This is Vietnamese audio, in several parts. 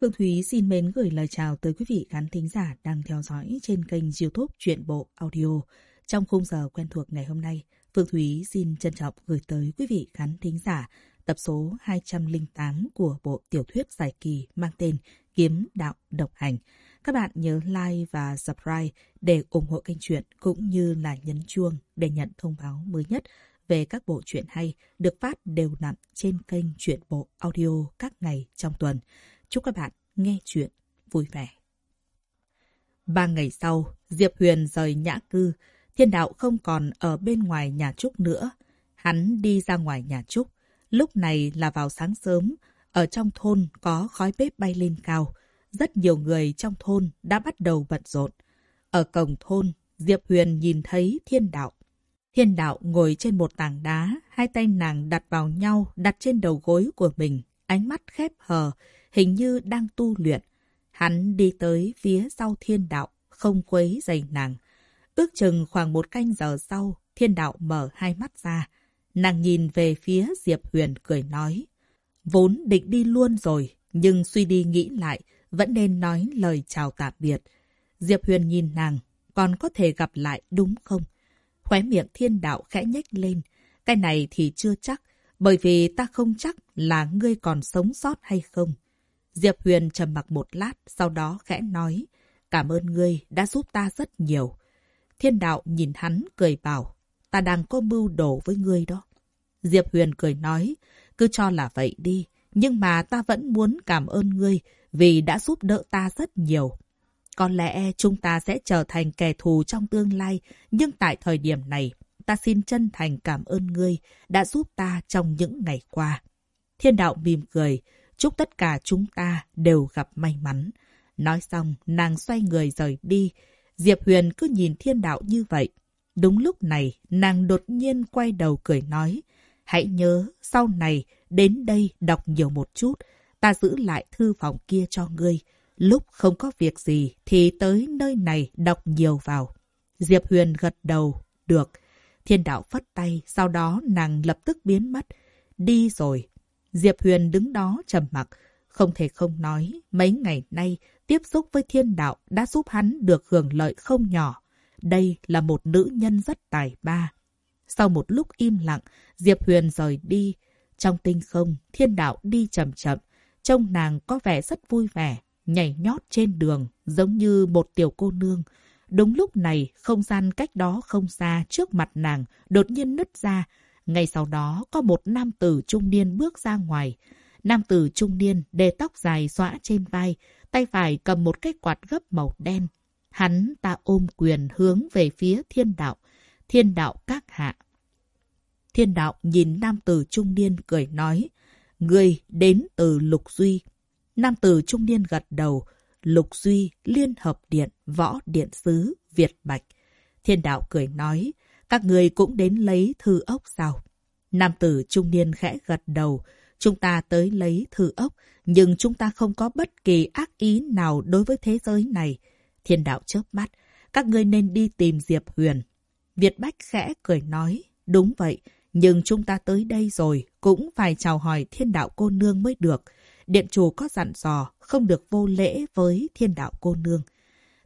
Phương Thúy xin mến gửi lời chào tới quý vị khán thính giả đang theo dõi trên kênh youtube Chuyện Bộ Audio. Trong khung giờ quen thuộc ngày hôm nay, Phương Thúy xin trân trọng gửi tới quý vị khán thính giả tập số 208 của bộ tiểu thuyết dài kỳ mang tên Kiếm Đạo Độc Hành. Các bạn nhớ like và subscribe để ủng hộ kênh truyện cũng như là nhấn chuông để nhận thông báo mới nhất về các bộ truyện hay được phát đều đặn trên kênh Truyện Bộ Audio các ngày trong tuần. Chúc các bạn nghe chuyện vui vẻ. Ba ngày sau, Diệp Huyền rời nhã cư. Thiên đạo không còn ở bên ngoài nhà Trúc nữa. Hắn đi ra ngoài nhà Trúc. Lúc này là vào sáng sớm. Ở trong thôn có khói bếp bay lên cao. Rất nhiều người trong thôn đã bắt đầu bận rộn. Ở cổng thôn, Diệp Huyền nhìn thấy thiên đạo. Thiên đạo ngồi trên một tảng đá, hai tay nàng đặt vào nhau, đặt trên đầu gối của mình, ánh mắt khép hờ, hình như đang tu luyện. Hắn đi tới phía sau thiên đạo, không quấy dày nàng. Ước chừng khoảng một canh giờ sau, thiên đạo mở hai mắt ra. Nàng nhìn về phía Diệp Huyền cười nói. Vốn định đi luôn rồi, nhưng suy đi nghĩ lại, vẫn nên nói lời chào tạm biệt. Diệp Huyền nhìn nàng, còn có thể gặp lại đúng không? Khóe miệng thiên đạo khẽ nhếch lên. Cái này thì chưa chắc, bởi vì ta không chắc là ngươi còn sống sót hay không. Diệp Huyền trầm mặc một lát, sau đó khẽ nói, cảm ơn ngươi đã giúp ta rất nhiều. Thiên đạo nhìn hắn cười bảo, ta đang có mưu đồ với ngươi đó. Diệp Huyền cười nói, cứ cho là vậy đi, nhưng mà ta vẫn muốn cảm ơn ngươi vì đã giúp đỡ ta rất nhiều. Có lẽ chúng ta sẽ trở thành kẻ thù trong tương lai, nhưng tại thời điểm này, ta xin chân thành cảm ơn ngươi đã giúp ta trong những ngày qua. Thiên đạo mỉm cười, chúc tất cả chúng ta đều gặp may mắn. Nói xong, nàng xoay người rời đi. Diệp Huyền cứ nhìn thiên đạo như vậy. Đúng lúc này, nàng đột nhiên quay đầu cười nói, hãy nhớ, sau này, đến đây đọc nhiều một chút, ta giữ lại thư phòng kia cho ngươi. Lúc không có việc gì thì tới nơi này đọc nhiều vào. Diệp Huyền gật đầu, được. Thiên đạo phất tay, sau đó nàng lập tức biến mất. Đi rồi. Diệp Huyền đứng đó trầm mặc, không thể không nói, mấy ngày nay tiếp xúc với thiên đạo đã giúp hắn được hưởng lợi không nhỏ. Đây là một nữ nhân rất tài ba. Sau một lúc im lặng, Diệp Huyền rời đi. Trong tinh không, thiên đạo đi chậm chậm. Trông nàng có vẻ rất vui vẻ, nhảy nhót trên đường, giống như một tiểu cô nương. Đúng lúc này, không gian cách đó không xa trước mặt nàng đột nhiên nứt ra. Ngay sau đó, có một nam tử trung niên bước ra ngoài. Nam tử trung niên để tóc dài xõa trên vai, tay phải cầm một cái quạt gấp màu đen. Hắn ta ôm quyền hướng về phía thiên đạo. Thiên đạo các hạ. Thiên đạo nhìn nam tử trung niên cười nói. Người đến từ Lục Duy. Nam tử trung niên gật đầu. Lục Duy, Liên Hợp Điện, Võ Điện Sứ, Việt Bạch. Thiên đạo cười nói, các người cũng đến lấy thư ốc sao? Nam tử trung niên khẽ gật đầu, chúng ta tới lấy thư ốc, nhưng chúng ta không có bất kỳ ác ý nào đối với thế giới này. Thiên đạo chớp mắt, các ngươi nên đi tìm Diệp Huyền. Việt Bách khẽ cười nói, đúng vậy, nhưng chúng ta tới đây rồi, cũng phải chào hỏi thiên đạo cô nương mới được. Điện chủ có dặn dò, không được vô lễ với thiên đạo cô nương.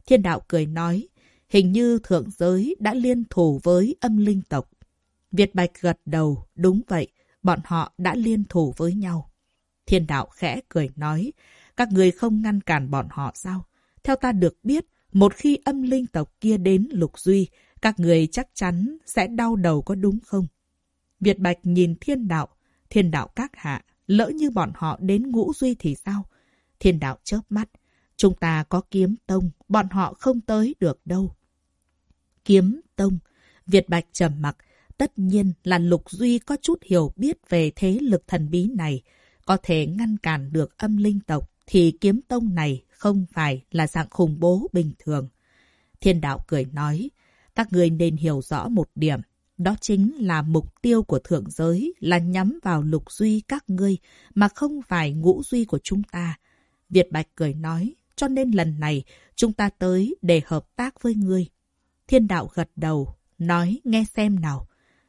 Thiên đạo cười nói, hình như thượng giới đã liên thủ với âm linh tộc. Việt Bạch gật đầu, đúng vậy, bọn họ đã liên thủ với nhau. Thiên đạo khẽ cười nói, các người không ngăn cản bọn họ sao? Theo ta được biết, một khi âm linh tộc kia đến lục duy, các người chắc chắn sẽ đau đầu có đúng không? Việt Bạch nhìn thiên đạo, thiên đạo các hạ, lỡ như bọn họ đến ngũ duy thì sao? Thiên đạo chớp mắt, chúng ta có kiếm tông, bọn họ không tới được đâu. Kiếm tông, Việt Bạch trầm mặc, tất nhiên là Lục Duy có chút hiểu biết về thế lực thần bí này, có thể ngăn cản được âm linh tộc thì kiếm tông này không phải là dạng khủng bố bình thường. Thiên đạo cười nói, các người nên hiểu rõ một điểm, đó chính là mục tiêu của thượng giới là nhắm vào lục duy các ngươi mà không phải ngũ duy của chúng ta. Việt Bạch cười nói, cho nên lần này chúng ta tới để hợp tác với ngươi. Thiên đạo gật đầu, nói nghe xem nào.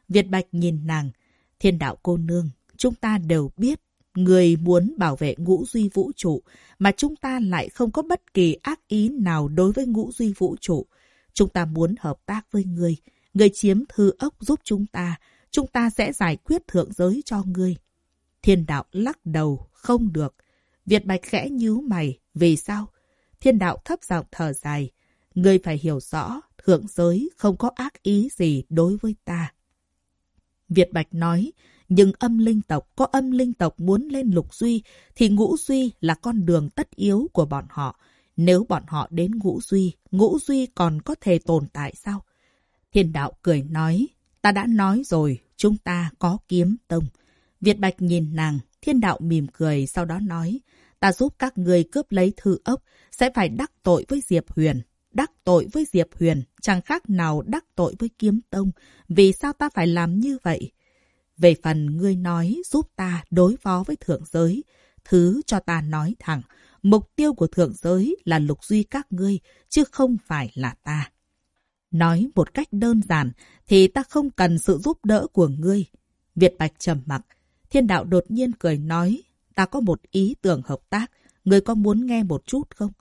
Việt Bạch nhìn nàng, thiên đạo cô nương, chúng ta đều biết người muốn bảo vệ ngũ duy vũ trụ, mà chúng ta lại không có bất kỳ ác ý nào đối với ngũ duy vũ trụ. Chúng ta muốn hợp tác với người. Người chiếm thư ốc giúp chúng ta. Chúng ta sẽ giải quyết thượng giới cho ngươi. Thiên đạo lắc đầu, không được. Việt Bạch khẽ nhíu mày, vì sao? Thiên đạo thấp giọng thở dài. Ngươi phải hiểu rõ, thượng giới không có ác ý gì đối với ta. Việt Bạch nói, nhưng âm linh tộc có âm linh tộc muốn lên lục duy, thì ngũ duy là con đường tất yếu của bọn họ. Nếu bọn họ đến ngũ duy, ngũ duy còn có thể tồn tại sao? Thiên đạo cười nói, ta đã nói rồi, chúng ta có kiếm tông. Việt Bạch nhìn nàng, thiên đạo mỉm cười, sau đó nói, ta giúp các người cướp lấy thư ốc, sẽ phải đắc tội với Diệp Huyền. Đắc tội với Diệp Huyền, chẳng khác nào đắc tội với kiếm tông. Vì sao ta phải làm như vậy? Về phần ngươi nói giúp ta đối phó với thượng giới, thứ cho ta nói thẳng, mục tiêu của thượng giới là lục duy các ngươi, chứ không phải là ta. Nói một cách đơn giản thì ta không cần sự giúp đỡ của ngươi. Việt Bạch trầm mặc, thiên đạo đột nhiên cười nói, ta có một ý tưởng hợp tác, người có muốn nghe một chút không?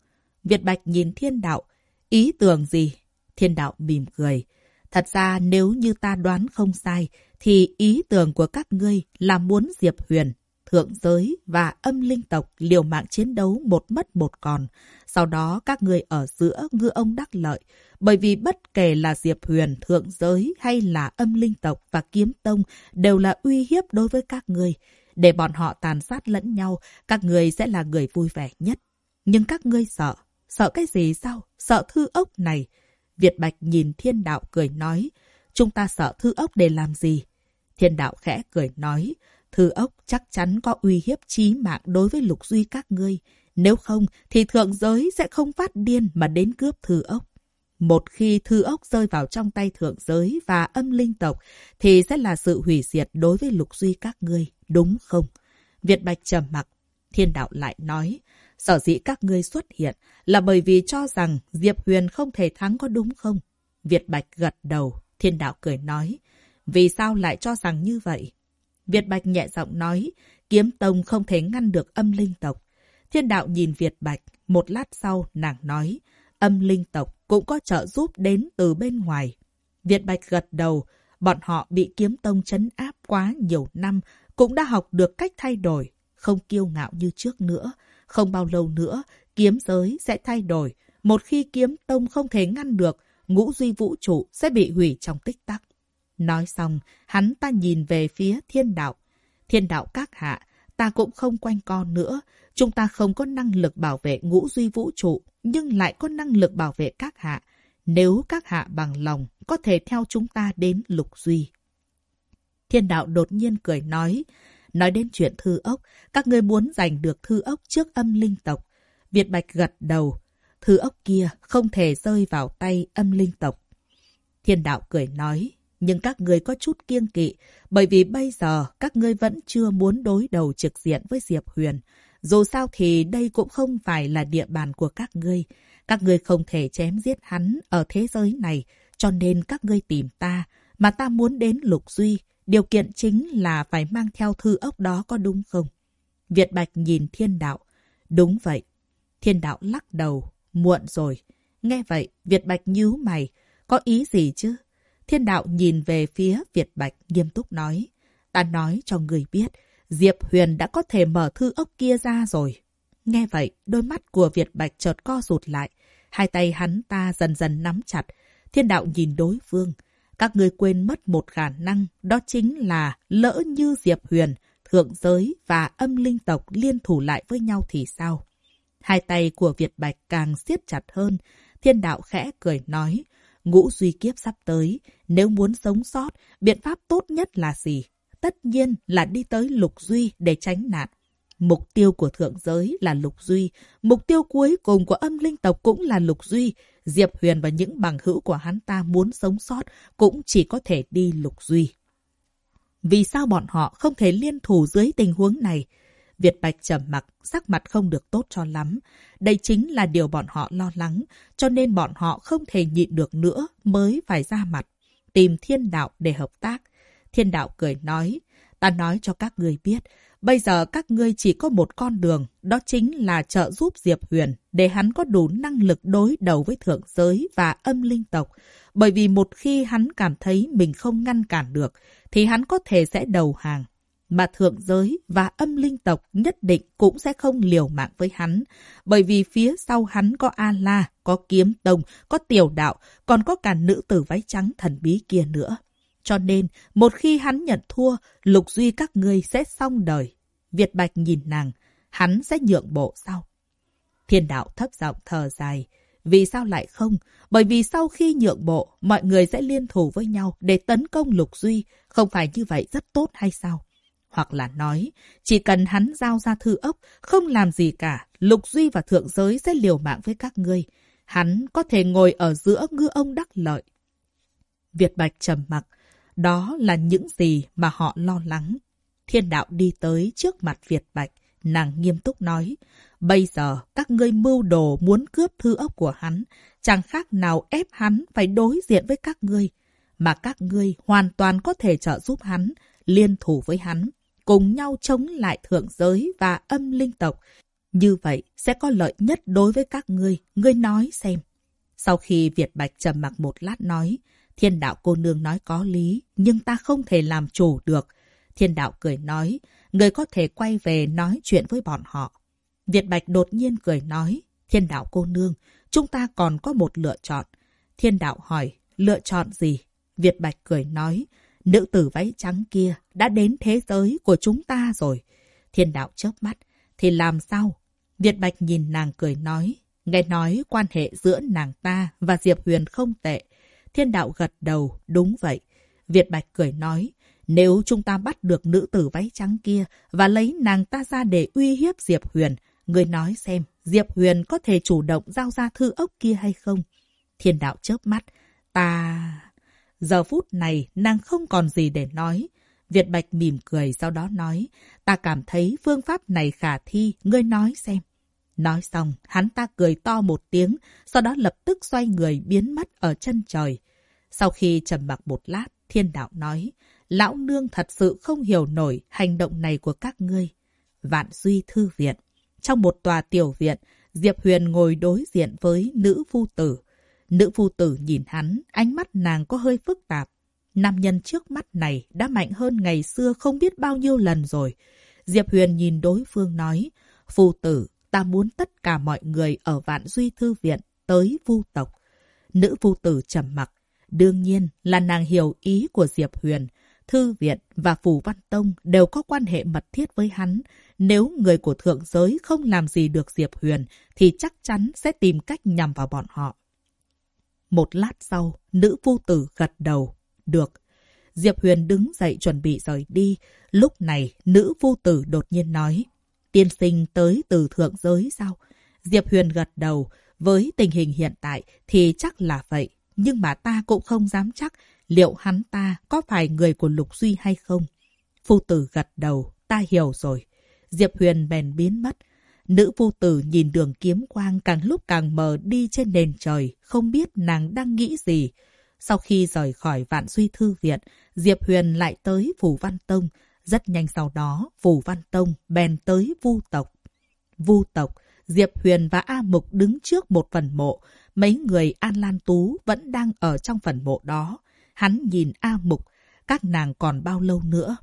Việt Bạch nhìn thiên đạo, ý tưởng gì? Thiên đạo mỉm cười. Thật ra nếu như ta đoán không sai, thì ý tưởng của các ngươi là muốn Diệp Huyền, thượng giới và âm linh tộc liều mạng chiến đấu một mất một còn. Sau đó các người ở giữa ngư ông đắc lợi, bởi vì bất kể là Diệp Huyền, thượng giới hay là âm linh tộc và kiếm tông đều là uy hiếp đối với các người Để bọn họ tàn sát lẫn nhau, các người sẽ là người vui vẻ nhất. Nhưng các ngươi sợ. Sợ cái gì sao? Sợ thư ốc này. Việt Bạch nhìn thiên đạo cười nói, chúng ta sợ thư ốc để làm gì? Thiên đạo khẽ cười nói, thư ốc chắc chắn có uy hiếp chí mạng đối với lục duy các ngươi. Nếu không, thì thượng giới sẽ không phát điên mà đến cướp thư ốc. Một khi thư ốc rơi vào trong tay thượng giới và âm linh tộc, thì sẽ là sự hủy diệt đối với lục duy các ngươi, đúng không? Việt Bạch trầm mặc, thiên đạo lại nói, sở dĩ các ngươi xuất hiện là bởi vì cho rằng Diệp Huyền không thể thắng có đúng không? Việt Bạch gật đầu, thiên đạo cười nói, vì sao lại cho rằng như vậy? Việt Bạch nhẹ giọng nói, kiếm tông không thể ngăn được âm linh tộc. Thiên đạo nhìn Việt Bạch, một lát sau nàng nói, âm linh tộc cũng có trợ giúp đến từ bên ngoài. Việt Bạch gật đầu, bọn họ bị kiếm tông chấn áp quá nhiều năm, cũng đã học được cách thay đổi, không kiêu ngạo như trước nữa. Không bao lâu nữa, kiếm giới sẽ thay đổi. Một khi kiếm tông không thể ngăn được, ngũ duy vũ trụ sẽ bị hủy trong tích tắc. Nói xong, hắn ta nhìn về phía thiên đạo. Thiên đạo các hạ, ta cũng không quanh co nữa. Chúng ta không có năng lực bảo vệ ngũ duy vũ trụ, nhưng lại có năng lực bảo vệ các hạ. Nếu các hạ bằng lòng, có thể theo chúng ta đến lục duy. Thiên đạo đột nhiên cười nói, nói đến chuyện thư ốc, các ngươi muốn giành được thư ốc trước âm linh tộc. Việt Bạch gật đầu, thư ốc kia không thể rơi vào tay âm linh tộc. Thiên đạo cười nói, nhưng các ngươi có chút kiêng kỵ, bởi vì bây giờ các ngươi vẫn chưa muốn đối đầu trực diện với Diệp Huyền. Dù sao thì đây cũng không phải là địa bàn của các ngươi. Các ngươi không thể chém giết hắn ở thế giới này, cho nên các ngươi tìm ta, mà ta muốn đến Lục Duy. Điều kiện chính là phải mang theo thư ốc đó có đúng không? Việt Bạch nhìn thiên đạo. Đúng vậy. Thiên đạo lắc đầu. Muộn rồi. Nghe vậy, Việt Bạch nhíu mày. Có ý gì chứ? Thiên đạo nhìn về phía Việt Bạch nghiêm túc nói. Ta nói cho người biết, Diệp Huyền đã có thể mở thư ốc kia ra rồi. Nghe vậy, đôi mắt của Việt Bạch chợt co rụt lại. Hai tay hắn ta dần dần nắm chặt. Thiên đạo nhìn đối phương. Các người quên mất một khả năng, đó chính là lỡ như Diệp Huyền, thượng giới và âm linh tộc liên thủ lại với nhau thì sao? Hai tay của Việt Bạch càng siết chặt hơn. Thiên đạo khẽ cười nói, Ngũ duy kiếp sắp tới, nếu muốn sống sót, biện pháp tốt nhất là gì? Tất nhiên là đi tới lục duy để tránh nạn. Mục tiêu của thượng giới là lục duy, mục tiêu cuối cùng của âm linh tộc cũng là lục duy. Diệp Huyền và những bằng hữu của hắn ta muốn sống sót cũng chỉ có thể đi lục duy. Vì sao bọn họ không thể liên thủ dưới tình huống này? Việt Bạch trầm mặc, sắc mặt không được tốt cho lắm. Đây chính là điều bọn họ lo lắng, cho nên bọn họ không thể nhịn được nữa mới phải ra mặt, tìm thiên đạo để hợp tác. Thiên đạo cười nói, Ta nói cho các người biết, bây giờ các ngươi chỉ có một con đường, đó chính là trợ giúp Diệp Huyền để hắn có đủ năng lực đối đầu với thượng giới và âm linh tộc. Bởi vì một khi hắn cảm thấy mình không ngăn cản được, thì hắn có thể sẽ đầu hàng. Mà thượng giới và âm linh tộc nhất định cũng sẽ không liều mạng với hắn. Bởi vì phía sau hắn có A-La, có Kiếm Tông, có Tiểu Đạo, còn có cả nữ tử váy trắng thần bí kia nữa. Cho nên, một khi hắn nhận thua, lục duy các ngươi sẽ xong đời. Việt Bạch nhìn nàng, hắn sẽ nhượng bộ sau. Thiên đạo thấp giọng thở dài. Vì sao lại không? Bởi vì sau khi nhượng bộ, mọi người sẽ liên thủ với nhau để tấn công Lục Duy. Không phải như vậy rất tốt hay sao? Hoặc là nói, chỉ cần hắn giao ra thư ốc, không làm gì cả, Lục Duy và Thượng Giới sẽ liều mạng với các ngươi. Hắn có thể ngồi ở giữa ngư ông đắc lợi. Việt Bạch trầm mặc, đó là những gì mà họ lo lắng. Thiên đạo đi tới trước mặt Việt Bạch, nàng nghiêm túc nói, bây giờ các ngươi mưu đồ muốn cướp thư ốc của hắn, chẳng khác nào ép hắn phải đối diện với các ngươi, mà các ngươi hoàn toàn có thể trợ giúp hắn, liên thủ với hắn, cùng nhau chống lại thượng giới và âm linh tộc. Như vậy sẽ có lợi nhất đối với các ngươi, ngươi nói xem. Sau khi Việt Bạch trầm mặc một lát nói, Thiên đạo cô nương nói có lý, nhưng ta không thể làm chủ được. Thiên đạo cười nói, người có thể quay về nói chuyện với bọn họ. Việt Bạch đột nhiên cười nói, thiên đạo cô nương, chúng ta còn có một lựa chọn. Thiên đạo hỏi, lựa chọn gì? Việt Bạch cười nói, nữ tử váy trắng kia đã đến thế giới của chúng ta rồi. Thiên đạo chớp mắt, thì làm sao? Việt Bạch nhìn nàng cười nói, nghe nói quan hệ giữa nàng ta và Diệp Huyền không tệ. Thiên đạo gật đầu, đúng vậy. Việt Bạch cười nói, nếu chúng ta bắt được nữ tử váy trắng kia và lấy nàng ta ra để uy hiếp Diệp Huyền, người nói xem Diệp Huyền có thể chủ động giao ra thư ốc kia hay không? Thiên đạo chớp mắt, ta... Giờ phút này nàng không còn gì để nói. Việt Bạch mỉm cười sau đó nói, ta cảm thấy phương pháp này khả thi, ngươi nói xem. Nói xong, hắn ta cười to một tiếng, sau đó lập tức xoay người biến mất ở chân trời. Sau khi trầm mặc một lát, thiên đạo nói, lão nương thật sự không hiểu nổi hành động này của các ngươi. Vạn Duy Thư Viện Trong một tòa tiểu viện, Diệp Huyền ngồi đối diện với nữ phu tử. Nữ phu tử nhìn hắn, ánh mắt nàng có hơi phức tạp. Nam nhân trước mắt này đã mạnh hơn ngày xưa không biết bao nhiêu lần rồi. Diệp Huyền nhìn đối phương nói, phu tử, ta muốn tất cả mọi người ở Vạn Duy Thư Viện tới vu tộc. Nữ phu tử trầm mặc. Đương nhiên là nàng hiểu ý của Diệp Huyền. Thư Viện và Phủ Văn Tông đều có quan hệ mật thiết với hắn. Nếu người của thượng giới không làm gì được Diệp Huyền, thì chắc chắn sẽ tìm cách nhằm vào bọn họ. Một lát sau, nữ phu tử gật đầu. Được. Diệp Huyền đứng dậy chuẩn bị rời đi. Lúc này, nữ phu tử đột nhiên nói. Tiên sinh tới từ thượng giới sao? Diệp Huyền gật đầu. Với tình hình hiện tại thì chắc là vậy. Nhưng mà ta cũng không dám chắc liệu hắn ta có phải người của Lục Duy hay không. Phu tử gật đầu. Ta hiểu rồi. Diệp Huyền bèn biến mất. Nữ vô tử nhìn đường kiếm quang càng lúc càng mờ đi trên nền trời, không biết nàng đang nghĩ gì. Sau khi rời khỏi Vạn Duy Thư Viện, Diệp Huyền lại tới Phủ Văn Tông, rất nhanh sau đó, Phủ Văn Tông bèn tới Vu tộc. Vu tộc, Diệp Huyền và A Mục đứng trước một phần mộ. Mấy người An Lan Tú vẫn đang ở trong phần mộ đó. Hắn nhìn A Mục, các nàng còn bao lâu nữa?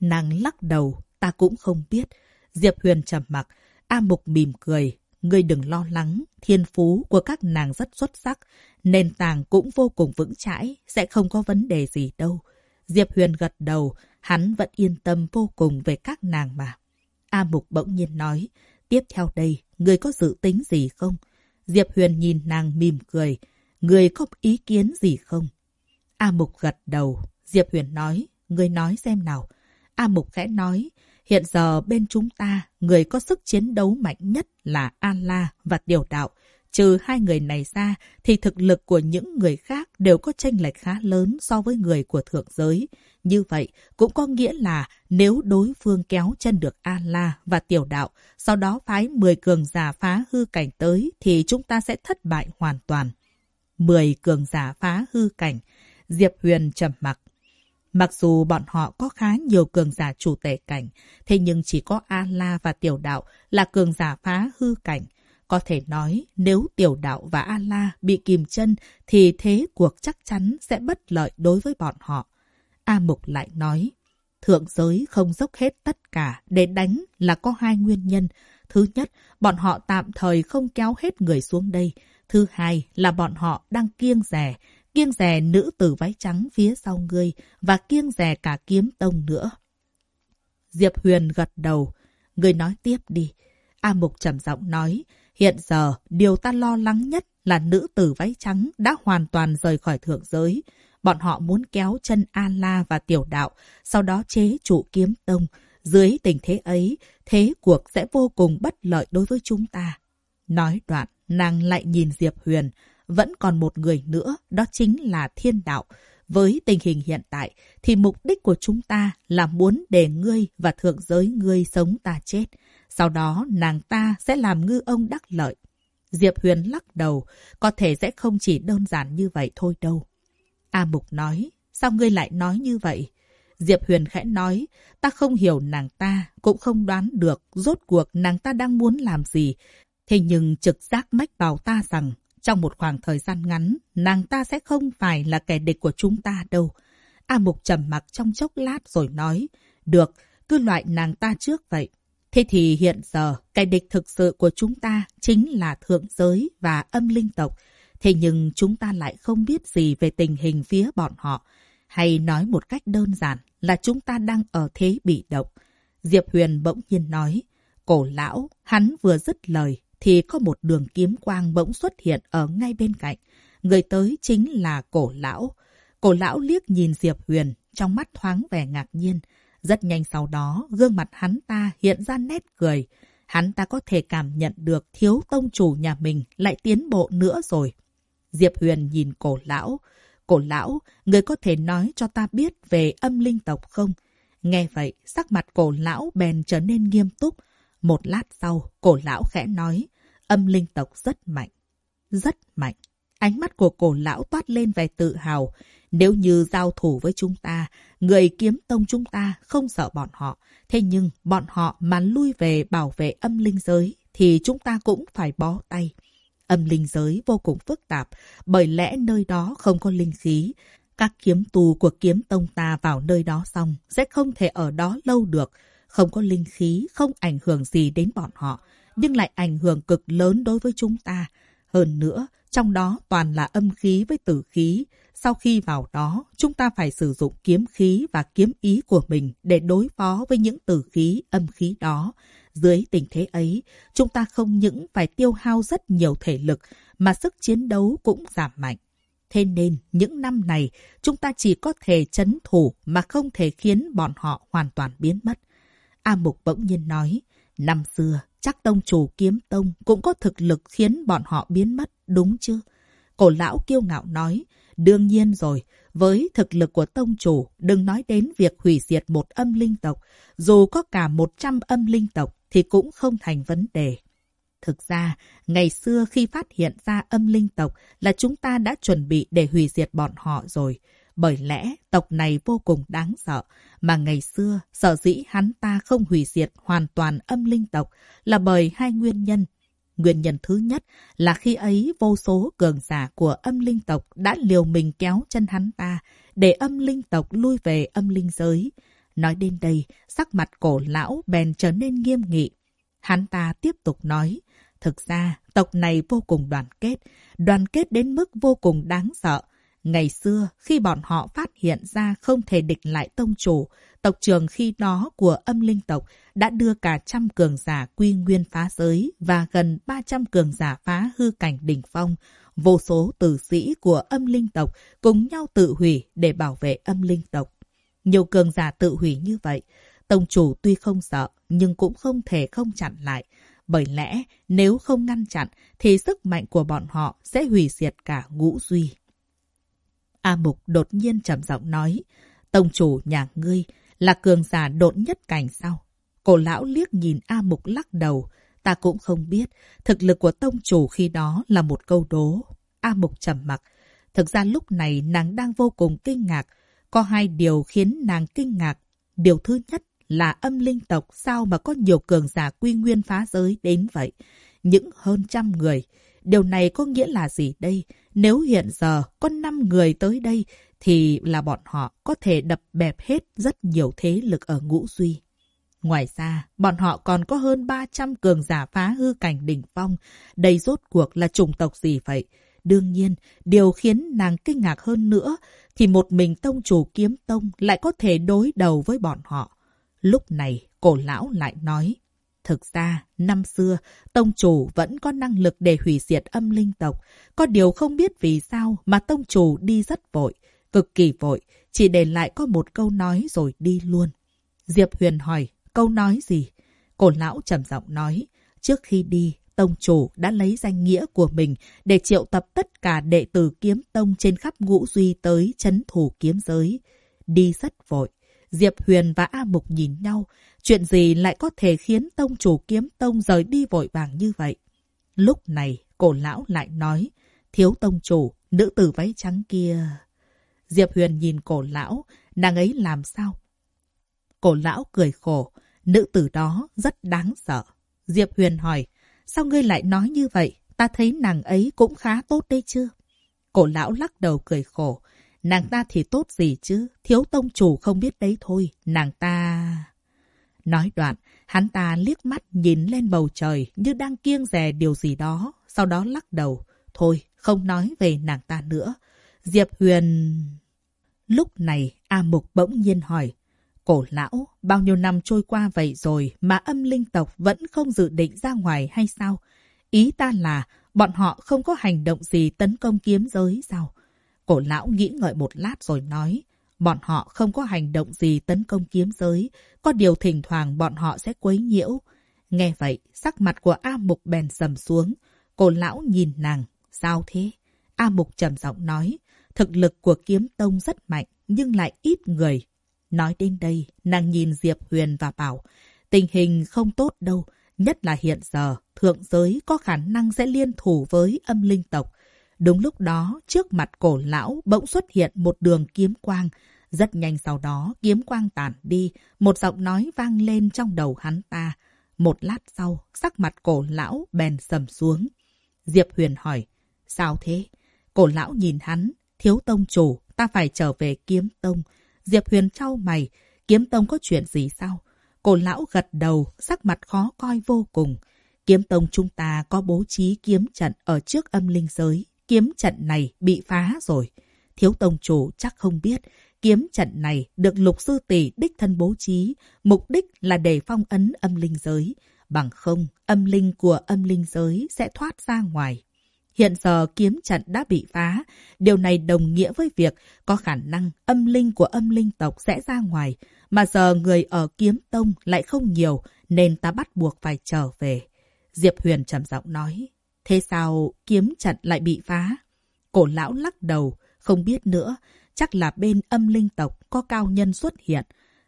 Nàng lắc đầu, ta cũng không biết. Diệp Huyền trầm mặc, A Mục mỉm cười. Ngươi đừng lo lắng, thiên phú của các nàng rất xuất sắc, nền tảng cũng vô cùng vững chãi, sẽ không có vấn đề gì đâu. Diệp Huyền gật đầu, hắn vẫn yên tâm vô cùng về các nàng mà. A Mục bỗng nhiên nói, tiếp theo đây, người có dự tính gì không? Diệp Huyền nhìn nàng mỉm cười, người có ý kiến gì không? A Mục gật đầu, Diệp Huyền nói, người nói xem nào. A Mục khẽ nói, hiện giờ bên chúng ta, người có sức chiến đấu mạnh nhất là An-La và Tiểu Đạo. Trừ hai người này ra, thì thực lực của những người khác đều có tranh lệch khá lớn so với người của thượng giới. Như vậy, cũng có nghĩa là nếu đối phương kéo chân được A-La và Tiểu Đạo, sau đó phái 10 cường giả phá hư cảnh tới, thì chúng ta sẽ thất bại hoàn toàn. 10 cường giả phá hư cảnh. Diệp Huyền trầm mặc. Mặc dù bọn họ có khá nhiều cường giả chủ tể cảnh, thế nhưng chỉ có A-La và Tiểu Đạo là cường giả phá hư cảnh. Có thể nói, nếu Tiểu Đạo và A-La bị kìm chân, thì thế cuộc chắc chắn sẽ bất lợi đối với bọn họ. A Mục lại nói, thượng giới không dốc hết tất cả để đánh là có hai nguyên nhân. Thứ nhất, bọn họ tạm thời không kéo hết người xuống đây. Thứ hai là bọn họ đang kiêng rẻ, kiêng rè nữ tử váy trắng phía sau ngươi và kiêng rè cả kiếm tông nữa. Diệp Huyền gật đầu. Ngươi nói tiếp đi. A Mục trầm giọng nói, hiện giờ điều ta lo lắng nhất là nữ tử váy trắng đã hoàn toàn rời khỏi thượng giới. Bọn họ muốn kéo chân A-La và tiểu đạo, sau đó chế chủ kiếm tông. Dưới tình thế ấy, thế cuộc sẽ vô cùng bất lợi đối với chúng ta. Nói đoạn, nàng lại nhìn Diệp Huyền. Vẫn còn một người nữa, đó chính là thiên đạo. Với tình hình hiện tại, thì mục đích của chúng ta là muốn để ngươi và thượng giới ngươi sống ta chết. Sau đó nàng ta sẽ làm ngư ông đắc lợi. Diệp Huyền lắc đầu, có thể sẽ không chỉ đơn giản như vậy thôi đâu. A Mục nói, sao ngươi lại nói như vậy? Diệp Huyền khẽ nói, ta không hiểu nàng ta, cũng không đoán được rốt cuộc nàng ta đang muốn làm gì. Thế nhưng trực giác mách bảo ta rằng, trong một khoảng thời gian ngắn, nàng ta sẽ không phải là kẻ địch của chúng ta đâu. A Mục trầm mặc trong chốc lát rồi nói, được, cứ loại nàng ta trước vậy. Thế thì hiện giờ, kẻ địch thực sự của chúng ta chính là thượng giới và âm linh tộc. Thế nhưng chúng ta lại không biết gì về tình hình phía bọn họ. Hay nói một cách đơn giản là chúng ta đang ở thế bị động. Diệp Huyền bỗng nhiên nói, cổ lão, hắn vừa dứt lời thì có một đường kiếm quang bỗng xuất hiện ở ngay bên cạnh. Người tới chính là cổ lão. Cổ lão liếc nhìn Diệp Huyền, trong mắt thoáng vẻ ngạc nhiên. Rất nhanh sau đó, gương mặt hắn ta hiện ra nét cười. Hắn ta có thể cảm nhận được thiếu tông chủ nhà mình lại tiến bộ nữa rồi. Diệp Huyền nhìn cổ lão. Cổ lão, người có thể nói cho ta biết về âm linh tộc không? Nghe vậy, sắc mặt cổ lão bèn trở nên nghiêm túc. Một lát sau, cổ lão khẽ nói, âm linh tộc rất mạnh. Rất mạnh. Ánh mắt của cổ lão toát lên vẻ tự hào. Nếu như giao thủ với chúng ta, người kiếm tông chúng ta không sợ bọn họ. Thế nhưng bọn họ mà lui về bảo vệ âm linh giới thì chúng ta cũng phải bó tay. Âm linh giới vô cùng phức tạp, bởi lẽ nơi đó không có linh khí. Các kiếm tù của kiếm tông ta vào nơi đó xong, sẽ không thể ở đó lâu được. Không có linh khí, không ảnh hưởng gì đến bọn họ, nhưng lại ảnh hưởng cực lớn đối với chúng ta. Hơn nữa, trong đó toàn là âm khí với tử khí. Sau khi vào đó, chúng ta phải sử dụng kiếm khí và kiếm ý của mình để đối phó với những tử khí, âm khí đó. Dưới tình thế ấy, chúng ta không những phải tiêu hao rất nhiều thể lực, mà sức chiến đấu cũng giảm mạnh. Thế nên, những năm này, chúng ta chỉ có thể chấn thủ mà không thể khiến bọn họ hoàn toàn biến mất. A Mục bỗng nhiên nói, năm xưa, chắc tông chủ kiếm tông cũng có thực lực khiến bọn họ biến mất, đúng chứ? Cổ lão kiêu ngạo nói, đương nhiên rồi, với thực lực của tông chủ, đừng nói đến việc hủy diệt một âm linh tộc, dù có cả 100 âm linh tộc thì cũng không thành vấn đề. Thực ra, ngày xưa khi phát hiện ra âm linh tộc là chúng ta đã chuẩn bị để hủy diệt bọn họ rồi. Bởi lẽ tộc này vô cùng đáng sợ, mà ngày xưa sợ dĩ hắn ta không hủy diệt hoàn toàn âm linh tộc là bởi hai nguyên nhân. Nguyên nhân thứ nhất là khi ấy vô số cường giả của âm linh tộc đã liều mình kéo chân hắn ta để âm linh tộc lui về âm linh giới. Nói đến đây, sắc mặt cổ lão bèn trở nên nghiêm nghị. Hắn ta tiếp tục nói, thực ra tộc này vô cùng đoàn kết, đoàn kết đến mức vô cùng đáng sợ. Ngày xưa, khi bọn họ phát hiện ra không thể địch lại tông chủ, tộc trường khi đó của âm linh tộc đã đưa cả trăm cường giả quy nguyên phá giới và gần 300 cường giả phá hư cảnh đỉnh phong. Vô số tử sĩ của âm linh tộc cùng nhau tự hủy để bảo vệ âm linh tộc. Nhiều cường giả tự hủy như vậy, tông chủ tuy không sợ nhưng cũng không thể không chặn lại. Bởi lẽ nếu không ngăn chặn thì sức mạnh của bọn họ sẽ hủy diệt cả ngũ duy. A Mục đột nhiên trầm giọng nói, tông chủ nhà ngươi là cường giả độn nhất cảnh sao? Cổ lão liếc nhìn A Mục lắc đầu, ta cũng không biết, thực lực của tông chủ khi đó là một câu đố. A Mục trầm mặc, thực ra lúc này nàng đang vô cùng kinh ngạc, Có hai điều khiến nàng kinh ngạc. Điều thứ nhất là âm linh tộc sao mà có nhiều cường giả quy nguyên phá giới đến vậy. Những hơn trăm người. Điều này có nghĩa là gì đây? Nếu hiện giờ có 5 người tới đây thì là bọn họ có thể đập bẹp hết rất nhiều thế lực ở ngũ duy. Ngoài ra, bọn họ còn có hơn 300 cường giả phá hư cảnh đỉnh phong. Đây rốt cuộc là chủng tộc gì vậy? Đương nhiên, điều khiến nàng kinh ngạc hơn nữa thì một mình tông chủ kiếm tông lại có thể đối đầu với bọn họ. Lúc này, cổ lão lại nói, Thực ra, năm xưa, tông chủ vẫn có năng lực để hủy diệt âm linh tộc. Có điều không biết vì sao mà tông chủ đi rất vội, cực kỳ vội, chỉ để lại có một câu nói rồi đi luôn. Diệp Huyền hỏi, câu nói gì? Cổ lão trầm giọng nói, trước khi đi, tông chủ đã lấy danh nghĩa của mình để triệu tập tất cả đệ tử kiếm tông trên khắp ngũ duy tới chấn thủ kiếm giới. Đi rất vội. Diệp Huyền và A Mục nhìn nhau. Chuyện gì lại có thể khiến tông chủ kiếm tông rời đi vội vàng như vậy? Lúc này, cổ lão lại nói, thiếu tông chủ, nữ tử váy trắng kia... Diệp Huyền nhìn cổ lão, nàng ấy làm sao? Cổ lão cười khổ, nữ tử đó rất đáng sợ. Diệp Huyền hỏi, sao ngươi lại nói như vậy? Ta thấy nàng ấy cũng khá tốt đấy chứ. Cổ lão lắc đầu cười khổ, nàng ta thì tốt gì chứ, thiếu tông chủ không biết đấy thôi, nàng ta... Nói đoạn, hắn ta liếc mắt nhìn lên bầu trời như đang kiêng rè điều gì đó, sau đó lắc đầu. Thôi, không nói về nàng ta nữa. Diệp Huyền... Lúc này, A Mục bỗng nhiên hỏi. Cổ lão, bao nhiêu năm trôi qua vậy rồi mà âm linh tộc vẫn không dự định ra ngoài hay sao? Ý ta là, bọn họ không có hành động gì tấn công kiếm giới sao? Cổ lão nghĩ ngợi một lát rồi nói. Bọn họ không có hành động gì tấn công kiếm giới, có điều thỉnh thoảng bọn họ sẽ quấy nhiễu. Nghe vậy, sắc mặt của A Mục bèn sầm xuống. Cổ lão nhìn nàng, sao thế? A Mục trầm giọng nói, thực lực của kiếm tông rất mạnh, nhưng lại ít người. Nói đến đây, nàng nhìn Diệp Huyền và bảo, tình hình không tốt đâu, nhất là hiện giờ, thượng giới có khả năng sẽ liên thủ với âm linh tộc. Đúng lúc đó, trước mặt cổ lão bỗng xuất hiện một đường kiếm quang. Rất nhanh sau đó, kiếm quang tản đi, một giọng nói vang lên trong đầu hắn ta. Một lát sau, sắc mặt cổ lão bèn sầm xuống. Diệp Huyền hỏi, sao thế? Cổ lão nhìn hắn, thiếu tông chủ, ta phải trở về kiếm tông. Diệp Huyền trao mày, kiếm tông có chuyện gì sao? Cổ lão gật đầu, sắc mặt khó coi vô cùng. Kiếm tông chúng ta có bố trí kiếm trận ở trước âm linh giới. Kiếm trận này bị phá rồi. Thiếu tông chủ chắc không biết, kiếm trận này được lục sư tỷ đích thân bố trí, mục đích là để phong ấn âm linh giới. Bằng không, âm linh của âm linh giới sẽ thoát ra ngoài. Hiện giờ kiếm trận đã bị phá. Điều này đồng nghĩa với việc có khả năng âm linh của âm linh tộc sẽ ra ngoài. Mà giờ người ở kiếm tông lại không nhiều nên ta bắt buộc phải trở về. Diệp Huyền trầm giọng nói. Thế sao kiếm trận lại bị phá? Cổ lão lắc đầu, không biết nữa. Chắc là bên âm linh tộc có cao nhân xuất hiện.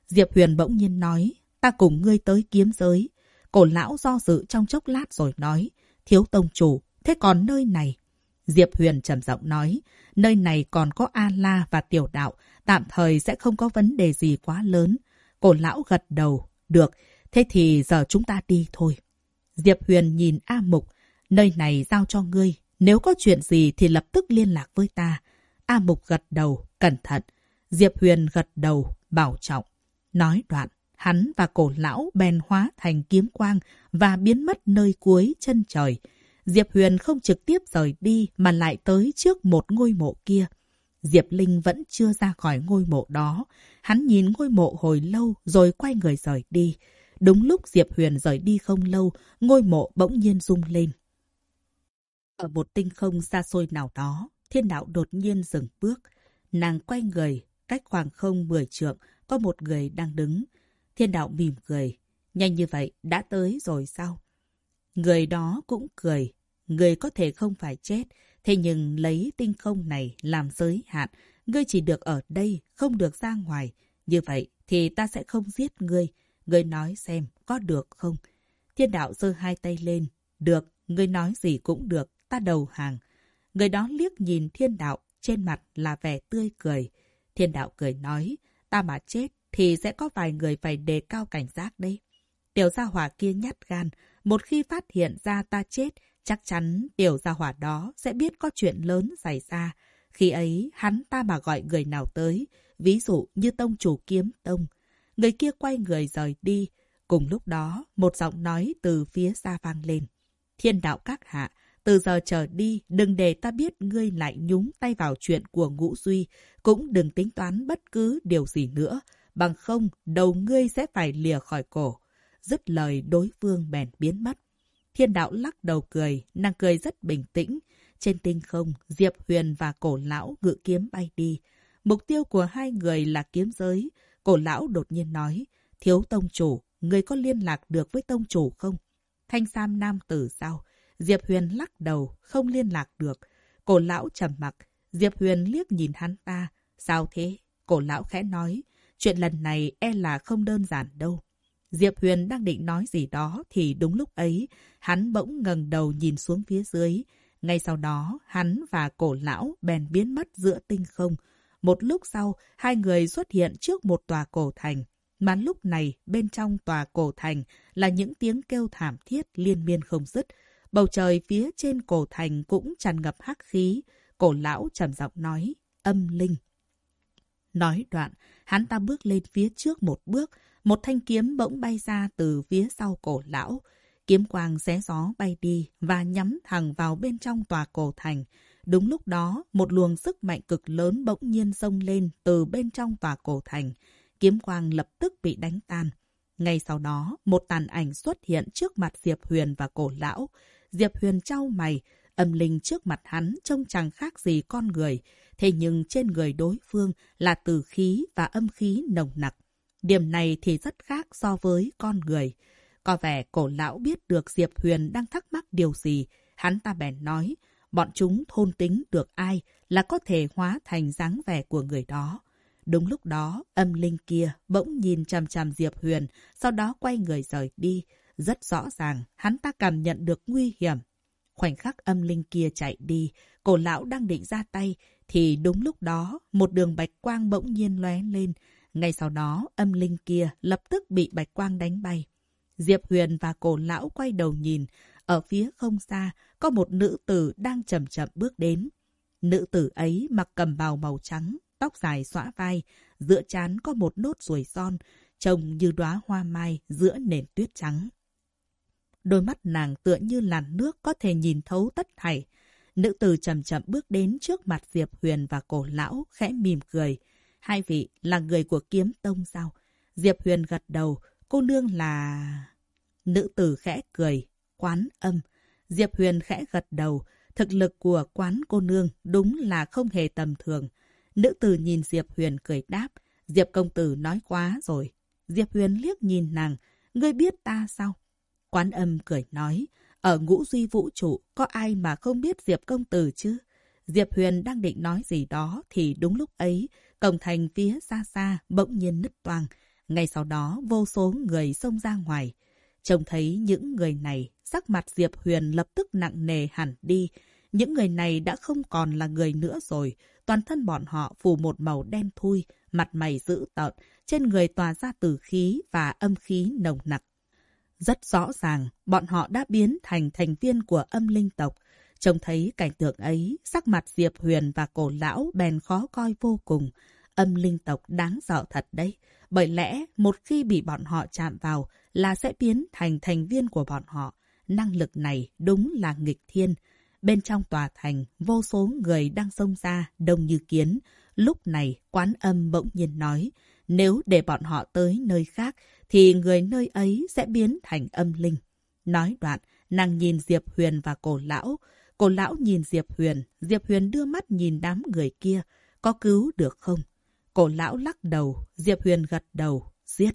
Diệp Huyền bỗng nhiên nói, ta cùng ngươi tới kiếm giới. Cổ lão do dự trong chốc lát rồi nói, thiếu tông chủ, thế còn nơi này? Diệp Huyền trầm giọng nói, nơi này còn có A-La và tiểu đạo, tạm thời sẽ không có vấn đề gì quá lớn. Cổ lão gật đầu, được, thế thì giờ chúng ta đi thôi. Diệp Huyền nhìn A Mục, Nơi này giao cho ngươi. Nếu có chuyện gì thì lập tức liên lạc với ta. A Mục gật đầu, cẩn thận. Diệp Huyền gật đầu, bảo trọng. Nói đoạn, hắn và cổ lão bèn hóa thành kiếm quang và biến mất nơi cuối chân trời. Diệp Huyền không trực tiếp rời đi mà lại tới trước một ngôi mộ kia. Diệp Linh vẫn chưa ra khỏi ngôi mộ đó. Hắn nhìn ngôi mộ hồi lâu rồi quay người rời đi. Đúng lúc Diệp Huyền rời đi không lâu, ngôi mộ bỗng nhiên rung lên. Ở một tinh không xa xôi nào đó, thiên đạo đột nhiên dừng bước. Nàng quay người, cách khoảng không mười trượng, có một người đang đứng. Thiên đạo mỉm cười. Nhanh như vậy, đã tới rồi sao? Người đó cũng cười. Người có thể không phải chết, thế nhưng lấy tinh không này làm giới hạn. Ngươi chỉ được ở đây, không được ra ngoài. Như vậy thì ta sẽ không giết ngươi. Ngươi nói xem, có được không? Thiên đạo giơ hai tay lên. Được, ngươi nói gì cũng được ta đầu hàng. Người đó liếc nhìn thiên đạo, trên mặt là vẻ tươi cười. Thiên đạo cười nói, ta mà chết thì sẽ có vài người phải đề cao cảnh giác đấy. Tiểu gia hỏa kia nhát gan, một khi phát hiện ra ta chết, chắc chắn tiểu gia hỏa đó sẽ biết có chuyện lớn xảy ra. Khi ấy, hắn ta mà gọi người nào tới, ví dụ như tông chủ kiếm tông. Người kia quay người rời đi. Cùng lúc đó, một giọng nói từ phía xa vang lên. Thiên đạo các hạ, từ giờ trở đi, đừng để ta biết ngươi lại nhúng tay vào chuyện của ngũ duy, cũng đừng tính toán bất cứ điều gì nữa, bằng không đầu ngươi sẽ phải lìa khỏi cổ. Dứt lời đối phương bèn biến mất. Thiên đạo lắc đầu cười, nàng cười rất bình tĩnh. Trên tinh không, Diệp Huyền và cổ lão ngự kiếm bay đi. Mục tiêu của hai người là kiếm giới. Cổ lão đột nhiên nói, thiếu tông chủ, người có liên lạc được với tông chủ không? Thanh Sam Nam tử sao? Diệp Huyền lắc đầu, không liên lạc được. Cổ lão trầm mặc, Diệp Huyền liếc nhìn hắn ta. Sao thế? Cổ lão khẽ nói, chuyện lần này e là không đơn giản đâu. Diệp Huyền đang định nói gì đó thì đúng lúc ấy, hắn bỗng ngẩng đầu nhìn xuống phía dưới. Ngay sau đó, hắn và cổ lão bèn biến mất giữa tinh không. Một lúc sau, hai người xuất hiện trước một tòa cổ thành. Mà lúc này, bên trong tòa cổ thành là những tiếng kêu thảm thiết liên miên không dứt. Bầu trời phía trên cổ thành cũng tràn ngập hắc khí. Cổ lão trầm giọng nói, âm linh. Nói đoạn, hắn ta bước lên phía trước một bước, một thanh kiếm bỗng bay ra từ phía sau cổ lão. Kiếm quang xé gió bay đi và nhắm thẳng vào bên trong tòa cổ thành. Đúng lúc đó, một luồng sức mạnh cực lớn bỗng nhiên xông lên từ bên trong tòa cổ thành. Kiếm quang lập tức bị đánh tan. Ngay sau đó, một tàn ảnh xuất hiện trước mặt Diệp Huyền và cổ lão. Diệp Huyền trao mày, âm linh trước mặt hắn trông chẳng khác gì con người. Thế nhưng trên người đối phương là tử khí và âm khí nồng nặc. Điểm này thì rất khác so với con người. Có vẻ cổ lão biết được Diệp Huyền đang thắc mắc điều gì. Hắn ta bèn nói, bọn chúng thôn tính được ai là có thể hóa thành dáng vẻ của người đó. Đúng lúc đó, âm linh kia bỗng nhìn chằm chằm Diệp Huyền, sau đó quay người rời đi. Rất rõ ràng, hắn ta cảm nhận được nguy hiểm. Khoảnh khắc âm linh kia chạy đi, cổ lão đang định ra tay, thì đúng lúc đó, một đường bạch quang bỗng nhiên lóe lên. Ngay sau đó, âm linh kia lập tức bị bạch quang đánh bay. Diệp Huyền và cổ lão quay đầu nhìn, ở phía không xa, có một nữ tử đang chậm chậm bước đến. Nữ tử ấy mặc cầm bào màu trắng, tóc dài xõa vai, giữa trán có một nốt ruồi son, trông như đóa hoa mai giữa nền tuyết trắng. Đôi mắt nàng tựa như làn nước có thể nhìn thấu tất thảy. Nữ tử chậm chậm bước đến trước mặt Diệp Huyền và cổ lão, khẽ mỉm cười. Hai vị là người của kiếm tông sao? Diệp Huyền gật đầu, cô nương là... Nữ tử khẽ cười, quán âm. Diệp Huyền khẽ gật đầu, thực lực của quán cô nương đúng là không hề tầm thường. Nữ tử nhìn Diệp Huyền cười đáp, Diệp công tử nói quá rồi. Diệp Huyền liếc nhìn nàng, ngươi biết ta sao? Quán âm cười nói, ở ngũ duy vũ trụ có ai mà không biết Diệp công tử chứ? Diệp Huyền đang định nói gì đó thì đúng lúc ấy, cổng thành phía xa xa bỗng nhiên nứt toang. Ngay sau đó vô số người xông ra ngoài. Trông thấy những người này, sắc mặt Diệp Huyền lập tức nặng nề hẳn đi. Những người này đã không còn là người nữa rồi. Toàn thân bọn họ phủ một màu đen thui, mặt mày dữ tợn, trên người tỏa ra tử khí và âm khí nồng nặc. Rất rõ ràng, bọn họ đã biến thành thành viên của âm linh tộc. Trông thấy cảnh tượng ấy, sắc mặt Diệp Huyền và cổ lão bèn khó coi vô cùng. Âm linh tộc đáng sợ thật đấy. Bởi lẽ, một khi bị bọn họ chạm vào là sẽ biến thành thành viên của bọn họ. Năng lực này đúng là nghịch thiên. Bên trong tòa thành, vô số người đang xông ra, đông như kiến. Lúc này, quán âm bỗng nhiên nói, nếu để bọn họ tới nơi khác, thì người nơi ấy sẽ biến thành âm linh. Nói đoạn, nàng nhìn Diệp Huyền và cổ lão. Cổ lão nhìn Diệp Huyền, Diệp Huyền đưa mắt nhìn đám người kia. Có cứu được không? Cổ lão lắc đầu, Diệp Huyền gật đầu, giết.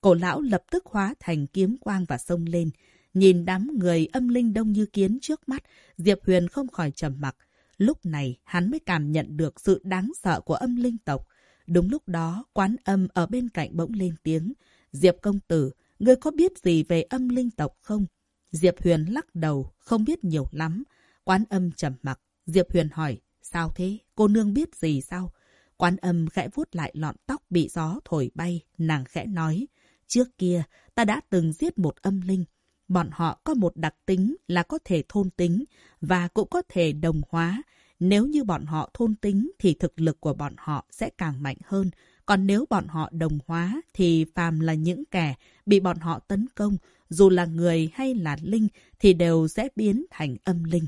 Cổ lão lập tức hóa thành kiếm quang và sông lên. Nhìn đám người âm linh đông như kiến trước mắt, Diệp Huyền không khỏi trầm mặc. Lúc này, hắn mới cảm nhận được sự đáng sợ của âm linh tộc. Đúng lúc đó, quán âm ở bên cạnh bỗng lên tiếng. Diệp công tử, ngươi có biết gì về âm linh tộc không? Diệp Huyền lắc đầu, không biết nhiều lắm. Quán âm trầm mặc. Diệp Huyền hỏi, sao thế? Cô nương biết gì sao? Quán âm khẽ vuốt lại lọn tóc bị gió thổi bay, nàng khẽ nói. Trước kia, ta đã từng giết một âm linh. Bọn họ có một đặc tính là có thể thôn tính và cũng có thể đồng hóa. Nếu như bọn họ thôn tính thì thực lực của bọn họ sẽ càng mạnh hơn. Còn nếu bọn họ đồng hóa thì phàm là những kẻ bị bọn họ tấn công, dù là người hay là linh thì đều sẽ biến thành âm linh.